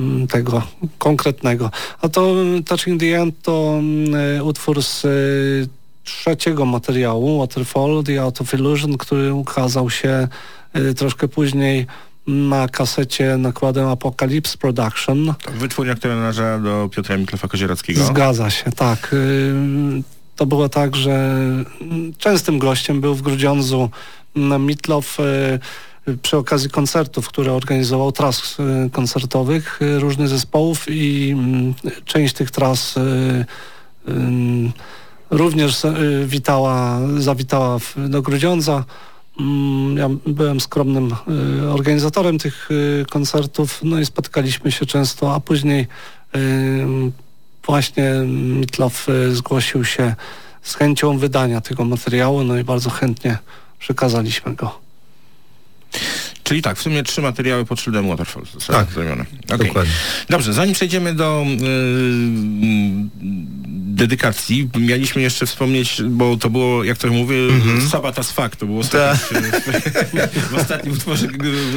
mm, tego konkretnego. A to Touching the End to mm, utwór z y, trzeciego materiału Waterfall, The Out of Illusion, który ukazał się y, troszkę później na kasecie nakładem Apocalypse Production. Wytwórnia, która należała do Piotra Miklefa Kozierackiego. Zgadza się, tak. Ym, To było tak, że częstym gościem był w Grudziądzu Mitlow y, przy okazji koncertów, które organizował, tras y, koncertowych y, różnych zespołów i część tych tras y, również y, witała, zawitała do Grudziądza. Mm, Ja byłem skromnym y, organizatorem tych y, koncertów, no i spotkaliśmy się często, a później y, właśnie Mitlow zgłosił się z chęcią wydania tego materiału, no i bardzo chętnie przekazaliśmy go. Czyli tak, w sumie trzy materiały pod szyldem Waterfall Tak, zrobione. Okej. Dokładnie. Dobrze, zanim przejdziemy do yy, dedykacji, mieliśmy jeszcze wspomnieć, bo to było, jak to mówię, Sabbath as fuck, to było ostatni, w, w ostatnim utworze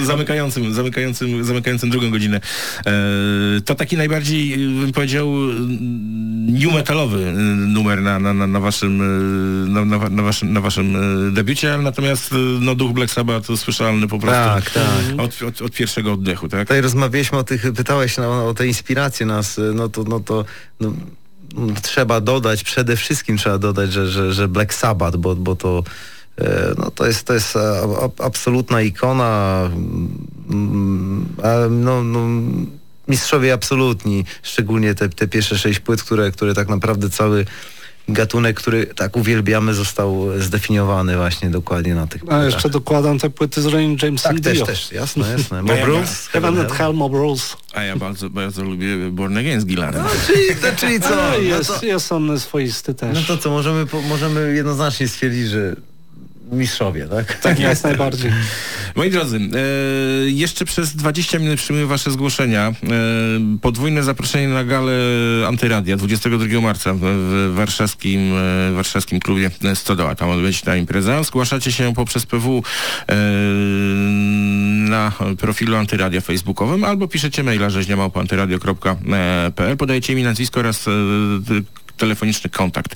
zamykającym, zamykającym, zamykającym drugą godzinę. E, to taki najbardziej, bym powiedział, new metalowy y, numer na, na, na, na waszym, na, na, waszym, na waszym debiucie, ale natomiast no, duch Black Sabbath to słyszalny po prostu Tak, tak. od, od, od pierwszego oddechu, tak? Tutaj rozmawialiśmy o tych, pytałeś na, o te inspiracje nas, no to, no to no, trzeba dodać, przede wszystkim trzeba dodać, że, że, że Black Sabbath, bo, bo to e, no to jest, to jest ab- absolutna ikona, mm, no, no, mistrzowie absolutni, szczególnie te, te pierwsze sześć płyt, które, które tak naprawdę cały gatunek, który tak uwielbiamy, został zdefiniowany właśnie dokładnie na tych A płytach. jeszcze dokładam te płyty z Rain Jamesem Tak, też, Dio. też, jasne, jasne. No ja Mob Rules, Heaven and Hell Mob Rules. A ja bardzo, bardzo lubię Born Again z Gilarem. Czyli, to, czyli co? No, No jest, to, jest on swoisty też. no to co, możemy, po- możemy jednoznacznie stwierdzić, że mistrzowie, tak? tak jest najbardziej. Moi drodzy, e, jeszcze przez 20 minut przyjmuję wasze zgłoszenia. E, podwójne zaproszenie na galę Antyradia 22 marca w, warszawskim, e, warszawskim klubie Stodoła. Tam odbędzie się ta impreza. Zgłaszacie się poprzez PW e, na profilu Antyradia facebookowym albo piszecie maila rzeźniamałpoantyradio.pl podajecie mi nazwisko oraz telefoniczny kontakt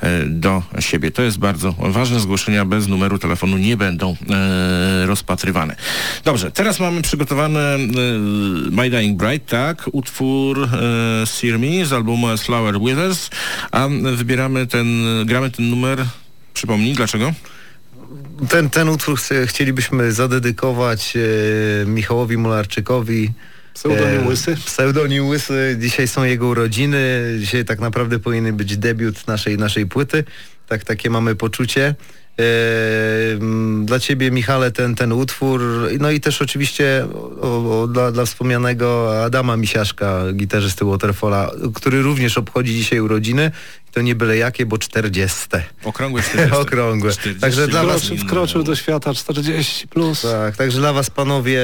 e, do siebie. To jest bardzo ważne. Zgłoszenia bez numeru telefonu nie będą e, rozpatrywane. Dobrze, teraz mamy przygotowane e, My Dying Bride, tak, utwór Sear Me z albumu Flower Withers, a wybieramy ten, gramy ten numer, przypomnij, dlaczego? ten, ten utwór chcielibyśmy zadedykować Michałowi Mularczykowi. Pseudonim E, Łysy. Pseudonim Łysy. Dzisiaj są jego urodziny. Dzisiaj tak naprawdę powinien być debiut naszej, naszej płyty. Tak, takie mamy poczucie. E, mm, dla ciebie Michale ten, ten utwór, no i też oczywiście o, o, dla, dla wspomnianego Adama Misiaszka, gitarzysty Waterfalla, który również obchodzi dzisiaj urodziny. I to nie byle jakie, bo 40. Okrągłe 40. Okrągłe. 40 Także dla was... Wkroczył, wkroczył do świata 40 plus. Tak, także dla was panowie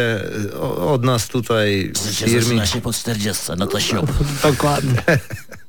o, od nas tutaj Życie zaczyna się po 40, no to siup. Dokładnie.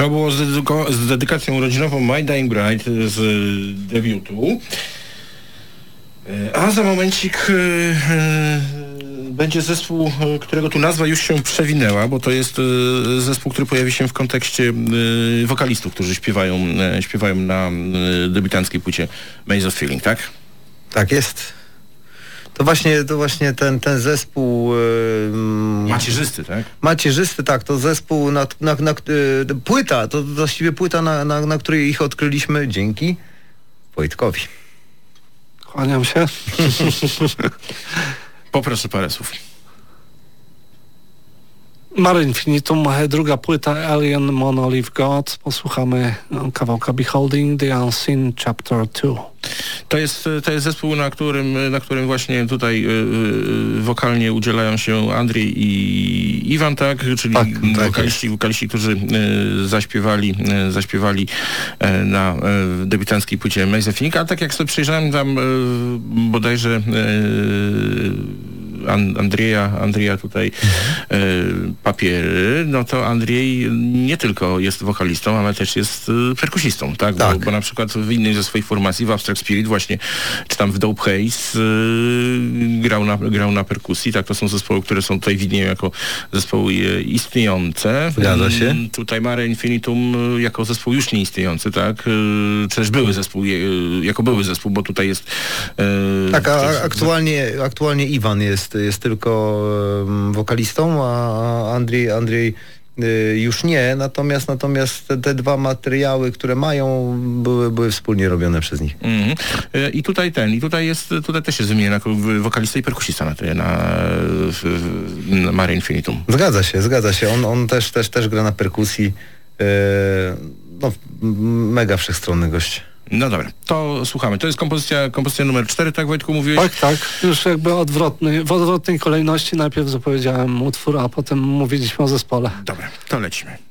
To było z, dedyko- z dedykacją urodzinową My Dying Bride z y, debiutu. Y, A za momencik y, y, będzie zespół, którego tu nazwa już się przewinęła, bo to jest zespół, który pojawi się w kontekście wokalistów, którzy śpiewają, y, śpiewają na debiutanckiej płycie Maze of Feeling, tak? Tak jest. To właśnie, to właśnie ten, ten zespół... Macierzysty, tak? Macierzysty, tak. To zespół, na, na, na, yy, płyta, to właściwie płyta, na, na, na której ich odkryliśmy dzięki Wojtkowi. Kłaniam się. Poproszę parę słów. Mare Infinitum, druga płyta Alien Monolith God. Posłuchamy kawałka Beholding the Unseen Chapter 2. To jest, to jest zespół, na którym, na którym właśnie tutaj y, wokalnie udzielają się Andrzej i Iwan, tak? Czyli Tak, tak wokaliści, wokaliści, którzy y, zaśpiewali, y, zaśpiewali y, na y, debiutanckiej płycie Maze Finika. A tak jak sobie przejrzałem tam y, bodajże y, Andrzeja, Andrzeja tutaj e, papiery, no to Andrzej nie tylko jest wokalistą, ale też jest e, perkusistą, tak? Bo, bo na przykład w innej ze swoich formacji, w Abstract Spirit właśnie, czy tam w Dope Haze e, grał, na, grał na perkusji, tak? To są zespoły, które są tutaj widnieją jako zespoły istniejące. Zgadza się. Mm, Tutaj Mare Infinitum jako zespół już nieistniejący, tak? E, Czy też były zespół, jako były zespół, bo tutaj jest... Tak, a aktualnie, aktualnie Iwan jest, jest tylko em, wokalistą, a Andrzej, Andrzej y, już nie, natomiast natomiast te, te dwa materiały, które mają, były, były wspólnie robione przez nich. Mhm. E, I tutaj ten, i tutaj jest, tutaj też jest wymieniony jako wokalista i perkusista na, na, na Mare Infinitum. Zgadza się, zgadza się. On, on też, też, też gra na perkusji. e, no, mega wszechstronny gość. No dobra, to słuchamy. To jest kompozycja, kompozycja numer 4, tak Wojtku mówiłeś? Tak, tak. Już jakby odwrotny, w odwrotnej kolejności najpierw zapowiedziałem utwór, a potem mówiliśmy o zespole. Dobra, to lecimy.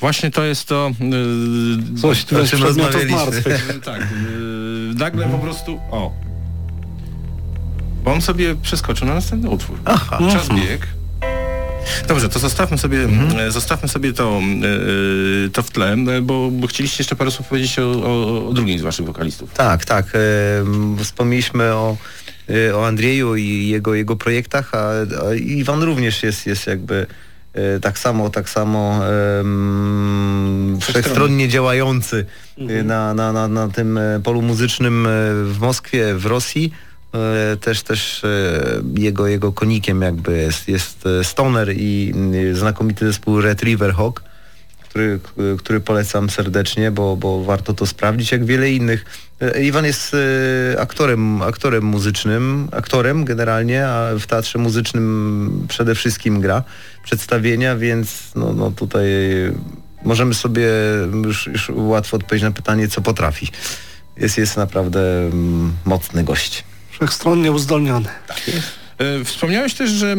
Właśnie to jest to... Yy, Coś o bez czym przedmiotów martwych. tak, yy, nagle po prostu... O. Bo on sobie przeskoczył na następny utwór. Aha. Czas bieg. Dobrze, to zostawmy sobie, e, zostawmy sobie to, e, to w tle, bo, bo chcieliście jeszcze parę słów powiedzieć o, o, o drugim z waszych wokalistów. Tak, tak. em, Wspomnieliśmy o, e, o Andrzeju i jego, jego projektach, a, a Iwan również jest, jest jakby tak samo, tak samo um, wszechstronnie działający e, na, na, na, na tym e, polu muzycznym e, w Moskwie, w Rosji. E, Też też e, jego, jego konikiem jakby jest, jest e, Stoner i znakomity zespół Retriever Hawk który, który polecam serdecznie, bo, bo warto to sprawdzić, jak wiele innych. E, Iwan jest e, aktorem, aktorem muzycznym, aktorem generalnie, a w teatrze muzycznym przede wszystkim gra przedstawienia, więc no, no tutaj możemy sobie już, już łatwo odpowiedzieć na pytanie, co potrafi. Jest, jest naprawdę mm, mocny gość. Wszechstronnie uzdolniony. E, Wspomniałeś też, że, e,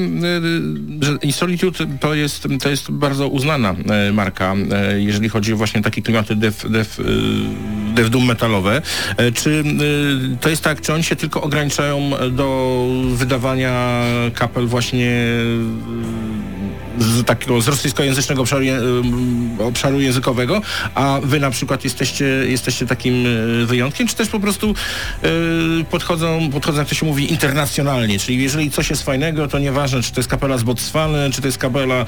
że Insolitude to jest, to jest bardzo uznana e, marka, jeżeli chodzi o właśnie takie klimaty dev, dev, dev doom metalowe. Czy to jest tak, czy oni się tylko ograniczają do wydawania kapel właśnie z takiego z rosyjskojęzycznego obszaru, em, obszaru językowego, a wy na przykład jesteście, jesteście takim e, wyjątkiem, czy też po prostu e, podchodzą, podchodzą, jak to się mówi, internacjonalnie, czyli jeżeli coś jest fajnego, to nieważne, czy to jest kapela z Botswany, czy to jest kapela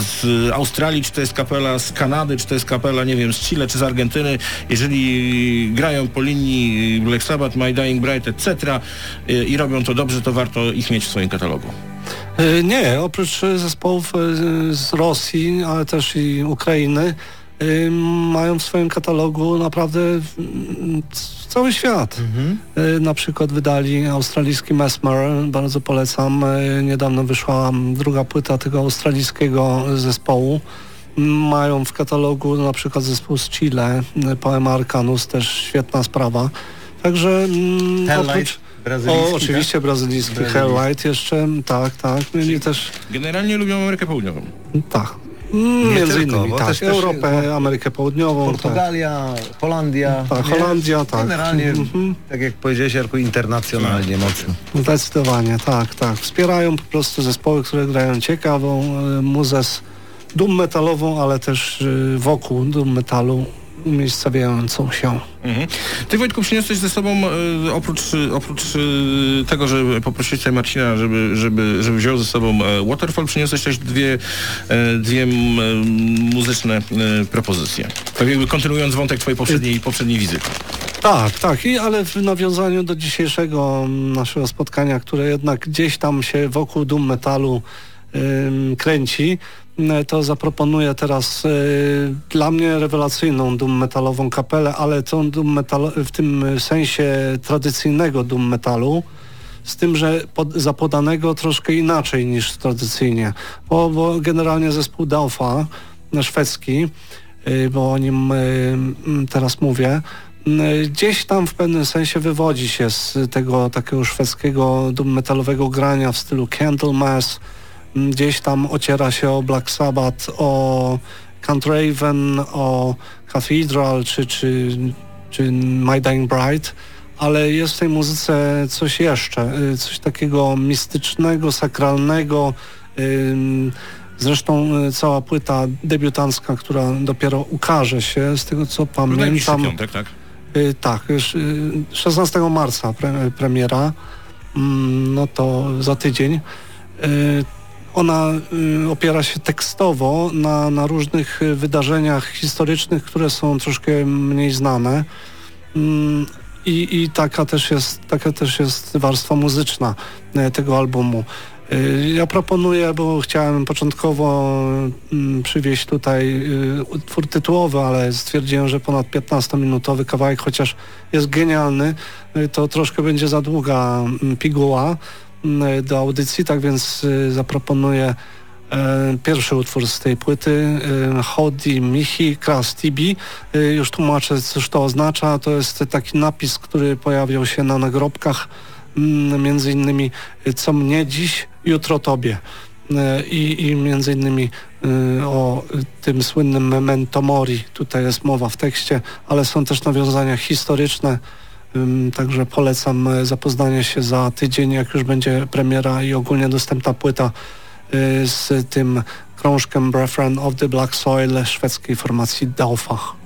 z Australii, czy to jest kapela z Kanady, czy to jest kapela, nie wiem, z Chile, czy z Argentyny, jeżeli grają po linii Black Sabbath, My Dying Bride, etc. i robią to dobrze, to warto ich mieć w swoim katalogu. Y, Nie, oprócz y, zespołów y, z Rosji, ale też i Ukrainy, mają w swoim katalogu naprawdę cały świat. Y, Na przykład wydali australijski Mesmer, bardzo polecam. Niedawno wyszła druga płyta tego australijskiego zespołu. Mają w katalogu na przykład zespół z Chile, Poema Arcanus, też świetna sprawa. Także mm, oprócz... brazylijski, O, oczywiście brazylijski Brazylijski. Helllight jeszcze, tak, tak. Mieli też, Generalnie lubią Amerykę Południową. tak. Mm, Między tylko, innymi, tak. też- Europę, Amerykę Południową. Portugalia, Holandia. Tak, nie? Holandia, tak. Generalnie, Mhm. tak jak powiedziałeś, Jarku, internacjonalnie mocno. Tak, zdecydowanie, tak, tak. Wspierają po prostu zespoły, które grają ciekawą y, muzę z dum metalową, ale też y, wokół dum metalu umiejscowiającą się. Mhm. Ty Wojtku przyniosłeś ze sobą e, oprócz, oprócz e, tego, że poprosiłeś tutaj Marcina, żeby, żeby, żeby wziął ze sobą e, Waterfall, przyniosłeś też dwie, dwie muzyczne propozycje. Tak jakby kontynuując wątek twojej poprzedniej, poprzedniej wizyty. Tak, tak, I, ale w nawiązaniu do dzisiejszego naszego spotkania, które jednak gdzieś tam się wokół dum metalu kręci, y, to zaproponuję teraz y, dla mnie rewelacyjną dum metalową kapelę, ale tą dum metal, w tym sensie tradycyjnego dum metalu, z tym, że pod, zapodanego troszkę inaczej niż tradycyjnie, bo, bo generalnie zespół Daufa, no, szwedzki, bo o nim teraz mówię, gdzieś tam w pewnym sensie wywodzi się z tego takiego szwedzkiego doom metalowego grania w stylu Candlemass, Mm, gdzieś tam ociera się o Black Sabbath, o Raven, o Cathedral czy, czy, czy My Dying Bride, ale jest w tej muzyce coś jeszcze, y, coś takiego mistycznego, sakralnego. Zresztą y, cała płyta debiutancka, która dopiero ukaże się, z tego co pamiętam. piątek, tak? Y, tak, już, y, 16 marca pre, premiera, Mm, no to za tydzień. Y, ona y, opiera się tekstowo na, na różnych y, wydarzeniach historycznych, które są troszkę mniej znane. Mm, I, taka też jest, taka też jest warstwa muzyczna e, tego albumu. Y, Ja proponuję, bo chciałem początkowo mm, przywieźć tutaj y, utwór tytułowy, ale stwierdziłem, że ponad 15-minutowy kawałek, chociaż jest genialny, y, to troszkę będzie za długa mm, piguła do audycji, tak więc y, zaproponuję e, pierwszy utwór z tej płyty, Hodi Michi Kras Tibi. Już tłumaczę, cóż to oznacza. To jest taki napis, który pojawiał się na nagrobkach, mm, między innymi co mnie dziś, jutro tobie. i, i między innymi o tym słynnym Memento Mori. Tutaj jest mowa w tekście, ale są też nawiązania historyczne. Także polecam e, zapoznanie się za tydzień, jak już będzie premiera i ogólnie dostępna płyta y, z tym krążkiem Brethren of the Black Soil szwedzkiej formacji Daufach.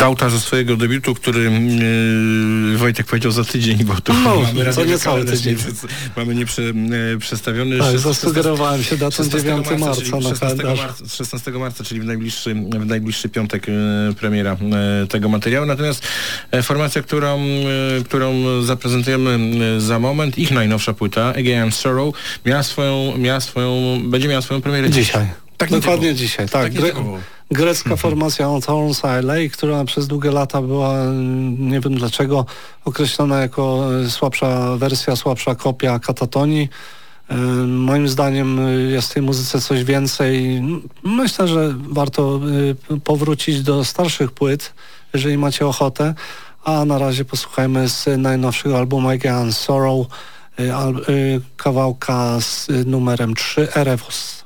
Dauta ze swojego debiutu, który yy, Wojtek powiedział za tydzień, bo to No, mamy to nie cały tydzień. Mamy nieprze, e, przestawiony. Tak, 16 zasugerowałem się datą 9 marca czyli na 16 kalendarz. marca, 16 marca, czyli w najbliższy, w najbliższy piątek e, premiera e, tego materiału. Natomiast e, formacja, którą, którą zaprezentujemy za moment, ich najnowsza płyta, Again Sorrow, miała swoją, miała swoją, będzie miała swoją premierę Dzisiaj. Tak Dokładnie dzisiaj, tak. Tak. Grecka formacja Thorns LA, która przez długie lata była, nie wiem dlaczego, określona jako słabsza wersja, słabsza kopia katatonii. E, Moim zdaniem jest w tej muzyce coś więcej. Myślę, że warto e, powrócić do starszych płyt, jeżeli macie ochotę. A na razie posłuchajmy z najnowszego albumu Again Sorrow, e, kawałka z numerem 3 Erevos.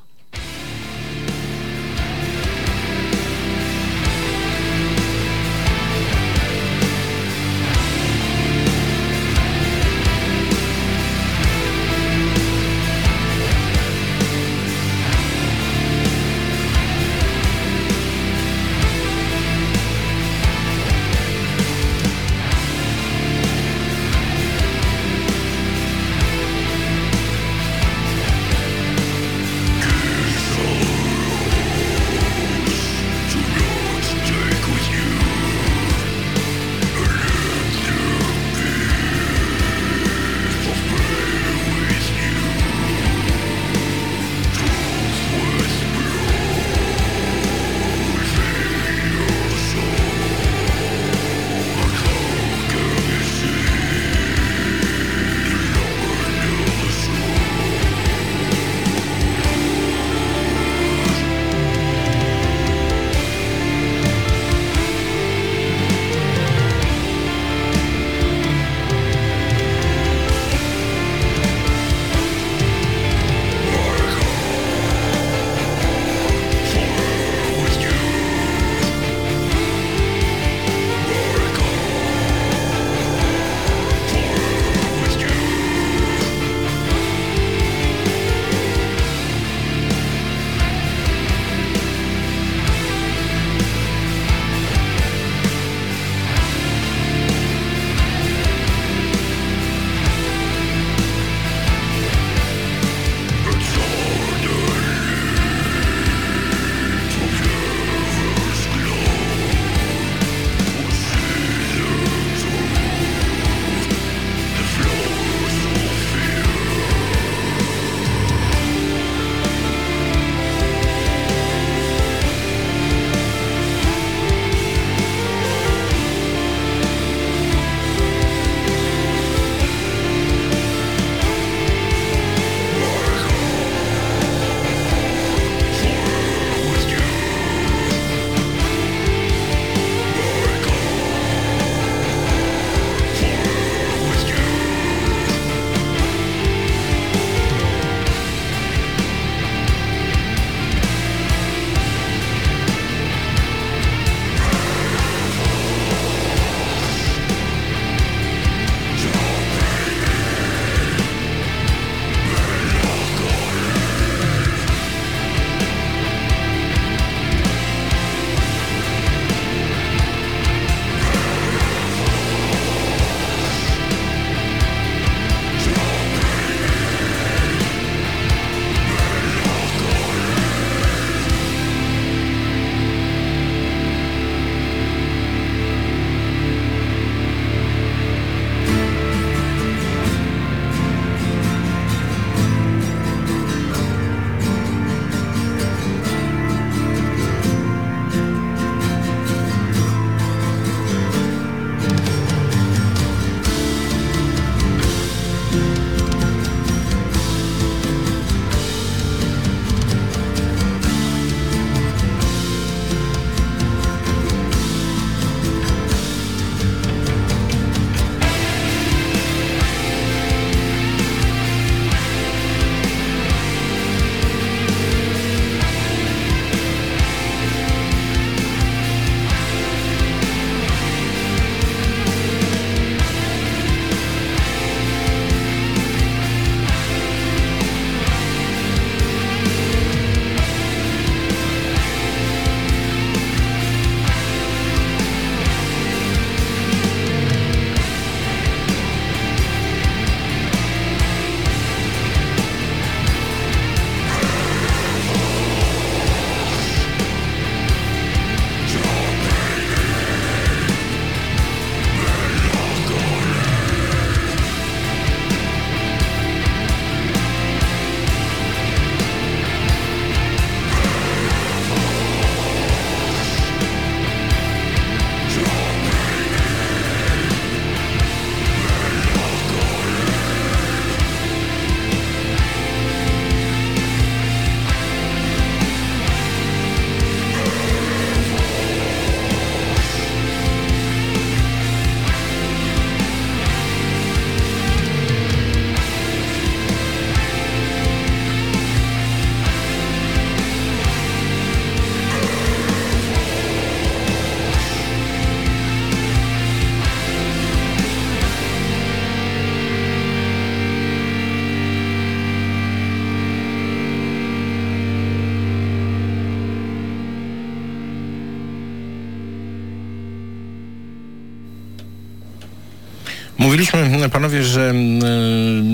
Mówiliśmy, panowie, że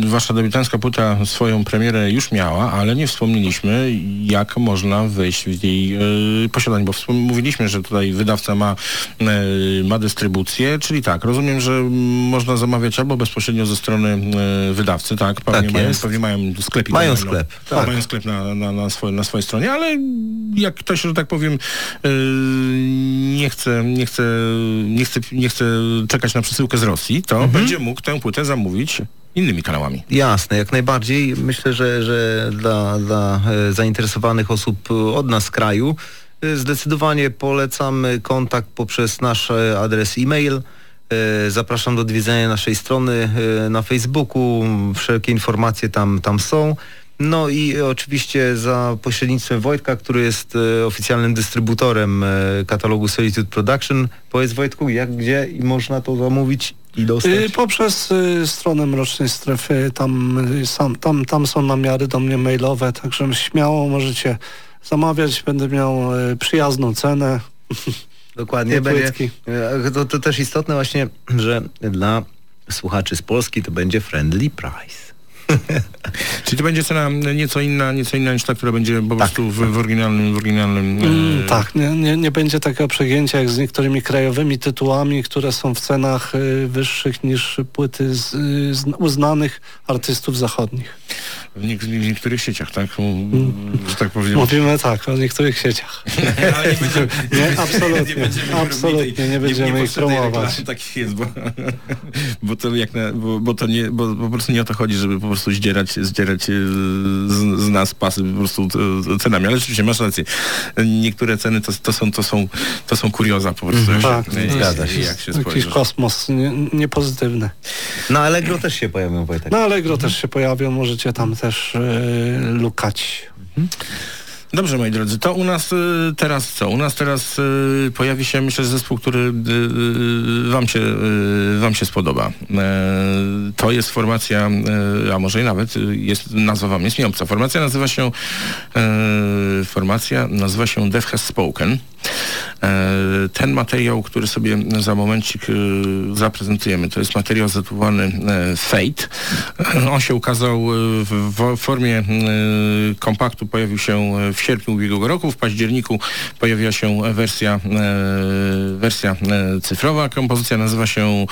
y, wasza debiutancka płyta swoją premierę już miała, ale nie wspomnieliśmy, jak można wejść w jej y, posiadanie, bo mówiliśmy, że tutaj wydawca ma, y, ma dystrybucję, czyli tak, rozumiem, że mm, można zamawiać albo bezpośrednio ze strony y, wydawcy, tak? Pewnie, Tak mają, pewnie mają sklepik. Mają online, sklep, Tak, tak. mają sklep na, na, na, swoje, na swojej stronie, ale jak ktoś, że tak powiem, nie chce, nie chce, nie chce, nie chce czekać na przesyłkę z Rosji, to Mhm. będzie mógł tę płytę zamówić innymi kanałami. Jasne, jak najbardziej. Myślę, że, że dla, dla e, zainteresowanych osób e, od nas z kraju e, zdecydowanie polecam e, kontakt poprzez nasz adres e-mail. Zapraszam do odwiedzenia naszej strony na Facebooku. Wszelkie informacje tam, tam są. No i oczywiście za pośrednictwem Wojtka, który jest e, oficjalnym dystrybutorem e, katalogu Solitude Production. Powiedz Wojtku, jak, gdzie i można to zamówić i dostać? Y, Poprzez y, stronę Mrocznej Strefy, tam, sam, tam, tam są namiary do mnie mailowe, także śmiało możecie zamawiać, będę miał y, przyjazną cenę. Dokładnie. Będzie, e, to, to też istotne właśnie, że dla słuchaczy z Polski to będzie friendly price. Czyli to będzie cena nieco inna, nieco inna niż ta, która będzie po prostu w, w oryginalnym, w oryginalnym Mm, e, tak, nie, nie, nie będzie takiego przegięcia jak z niektórymi krajowymi tytułami, które są w cenach y, wyższych niż płyty z, y, z uznanych artystów zachodnich. W, niek- w niektórych sieciach, tak? Że tak powiem. Mówimy tak o niektórych sieciach. Nie będziemy- Nie, absolutnie, będziemy absolutnie, tej- nie będziemy ich promować. reklamy, Tak jest, bo, bo to jak na, bo, bo to nie, bo po prostu nie o to chodzi, żeby po prostu zdzierać, zdzierać e, z, z nas pasy po prostu e, cenami, ale rzeczywiście masz rację. Niektóre ceny to, to są, to są, to są kurioza po prostu. jak Tak, jak- zgadza się. Jak się Jakiś spojrzy. kosmos nie- niepozytywny. Na Allegro też się pojawią Wojtek. Na Allegro też się pojawią, możecie tam też y, lukać. Dobrze, moi drodzy, to u nas y, teraz co? U nas teraz y, pojawi się, myślę, zespół, który y, y, wam, się, y, wam się spodoba. E, to jest formacja, y, a może i nawet jest, nazwa wam jest nieobca. Formacja nazywa się e, formacja nazywa się Death Has Spoken. E, ten materiał, który sobie za momencik zaprezentujemy, to jest materiał zatytułowany Fate. On się ukazał w, formie kompaktu, pojawił się w sierpniu ubiegłego roku, w październiku pojawiła się wersja, e, wersja e, cyfrowa. Kompozycja nazywa się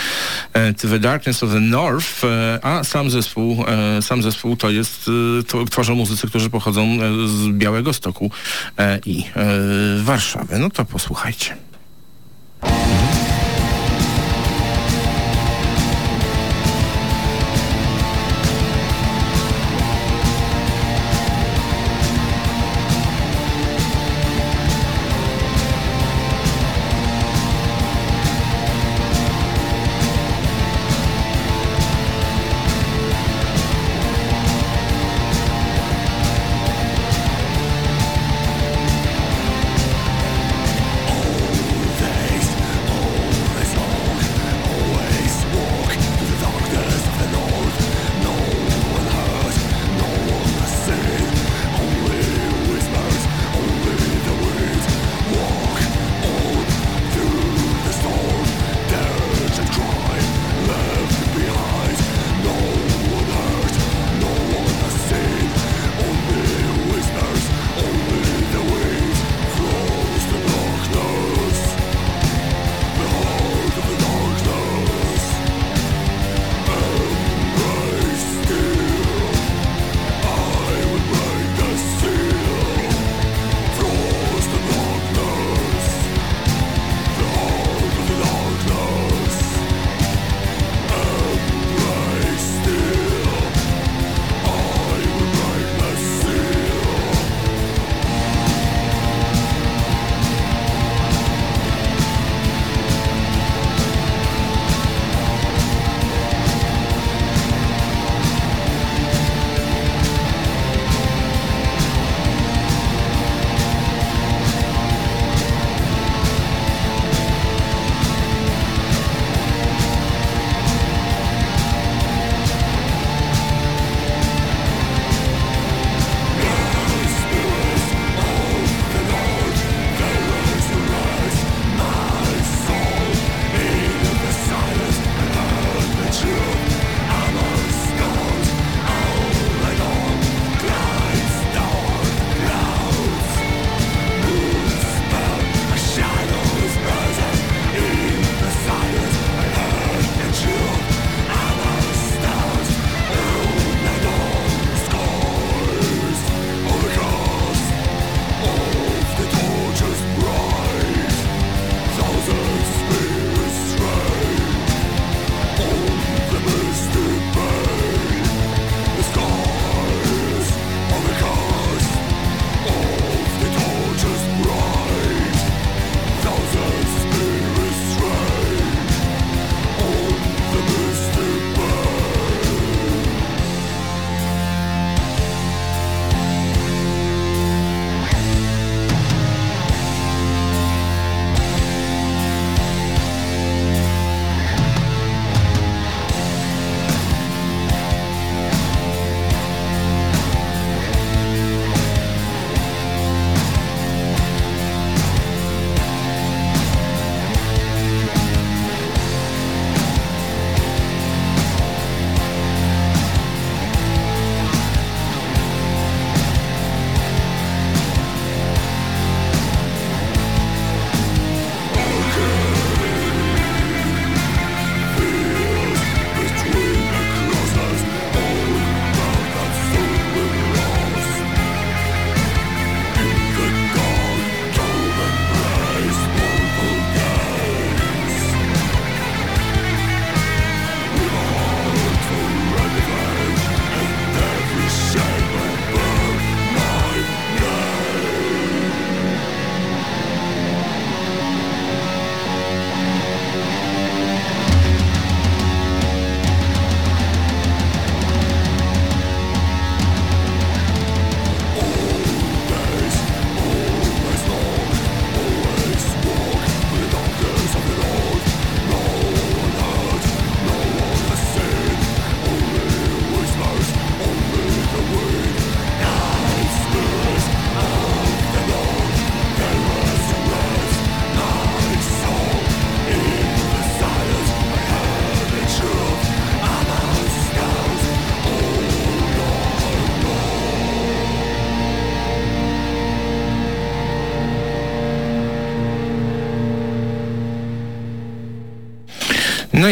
The Darkness of the North, e, a sam zespół, sam zespół to jest, to tworzą muzycy, którzy pochodzą z Białego Stoku i Warszawy. No to posłuchajcie.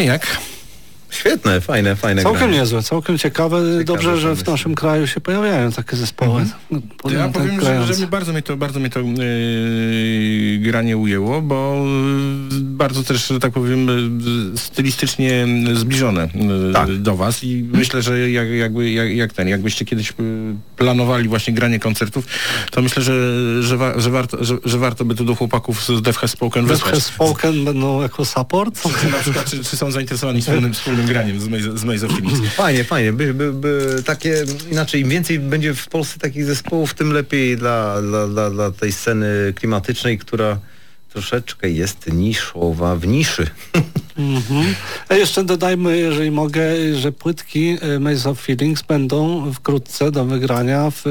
Jak? Świetne, fajne, fajne Całkiem granie. niezłe, całkiem ciekawe. Dobrze, że w naszym kraju się pojawiają takie zespoły. No, To ja tak powiem, że, że mi bardzo mnie to, bardzo mnie to yy, granie ujęło, bo yy, bardzo też, że tak powiem, yy, stylistycznie zbliżone yy, do was i myślę, że jak, jakby, jak, jak ten, jakbyście kiedyś yy, planowali właśnie granie koncertów, to myślę, że, że, wa, że, warto, że, że warto by tu do chłopaków z Death Has Spoken Death wysłać. Has Spoken będą jako support? Czy, na przykład, czy, czy są zainteresowani wspólnym, wspólnym graniem z Maze, z Maze of Phoenix? Fajnie, fajnie. By, by, by takie, inaczej, im więcej będzie w Polsce takich zespołów, tym lepiej dla, dla, dla, dla tej sceny klimatycznej, która troszeczkę jest niszowa w niszy. Mhm. A jeszcze dodajmy, jeżeli mogę, że płytki y, Maze of Feelings będą wkrótce do wygrania w,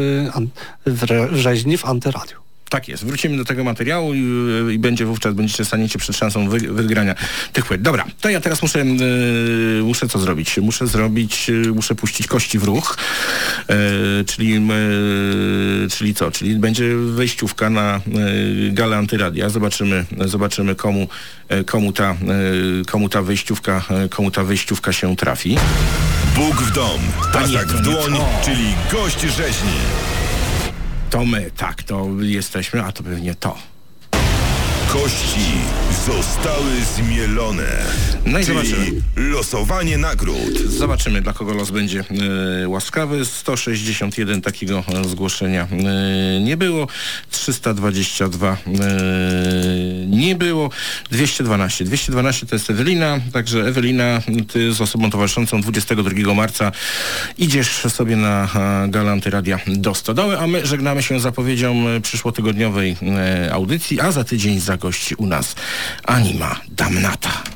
w rzeźni w Antyradiu. Tak jest, wrócimy do tego materiału i, i będzie wówczas, będziecie staniecie przed szansą wy, wygrania tych płyt. Dobra, to ja teraz muszę, e, muszę co zrobić? Muszę zrobić, e, muszę puścić kości w ruch, e, czyli, e, czyli co? Czyli będzie wejściówka na e, galę antyradia. Zobaczymy, zobaczymy komu, e, komu, ta, e, komu, ta wejściówka, e, komu ta wejściówka się trafi. Bóg w dom, tasak w dłoń, czyli gość rzeźni. To my, tak, to jesteśmy, a to pewnie to. Kości zostały zmielone. No i zobaczymy. losowanie nagród. Zobaczymy, dla kogo los będzie e, łaskawy. 161 takiego e, zgłoszenia e, nie było. 322 e, nie było. 212. 212 to jest Ewelina, także Ewelina, ty z osobą towarzyszącą 22 marca idziesz sobie na galę Antyradia do Stodoły, a my żegnamy się zapowiedzią przyszłotygodniowej e, audycji, a za tydzień zagości u nas Anima Damnata.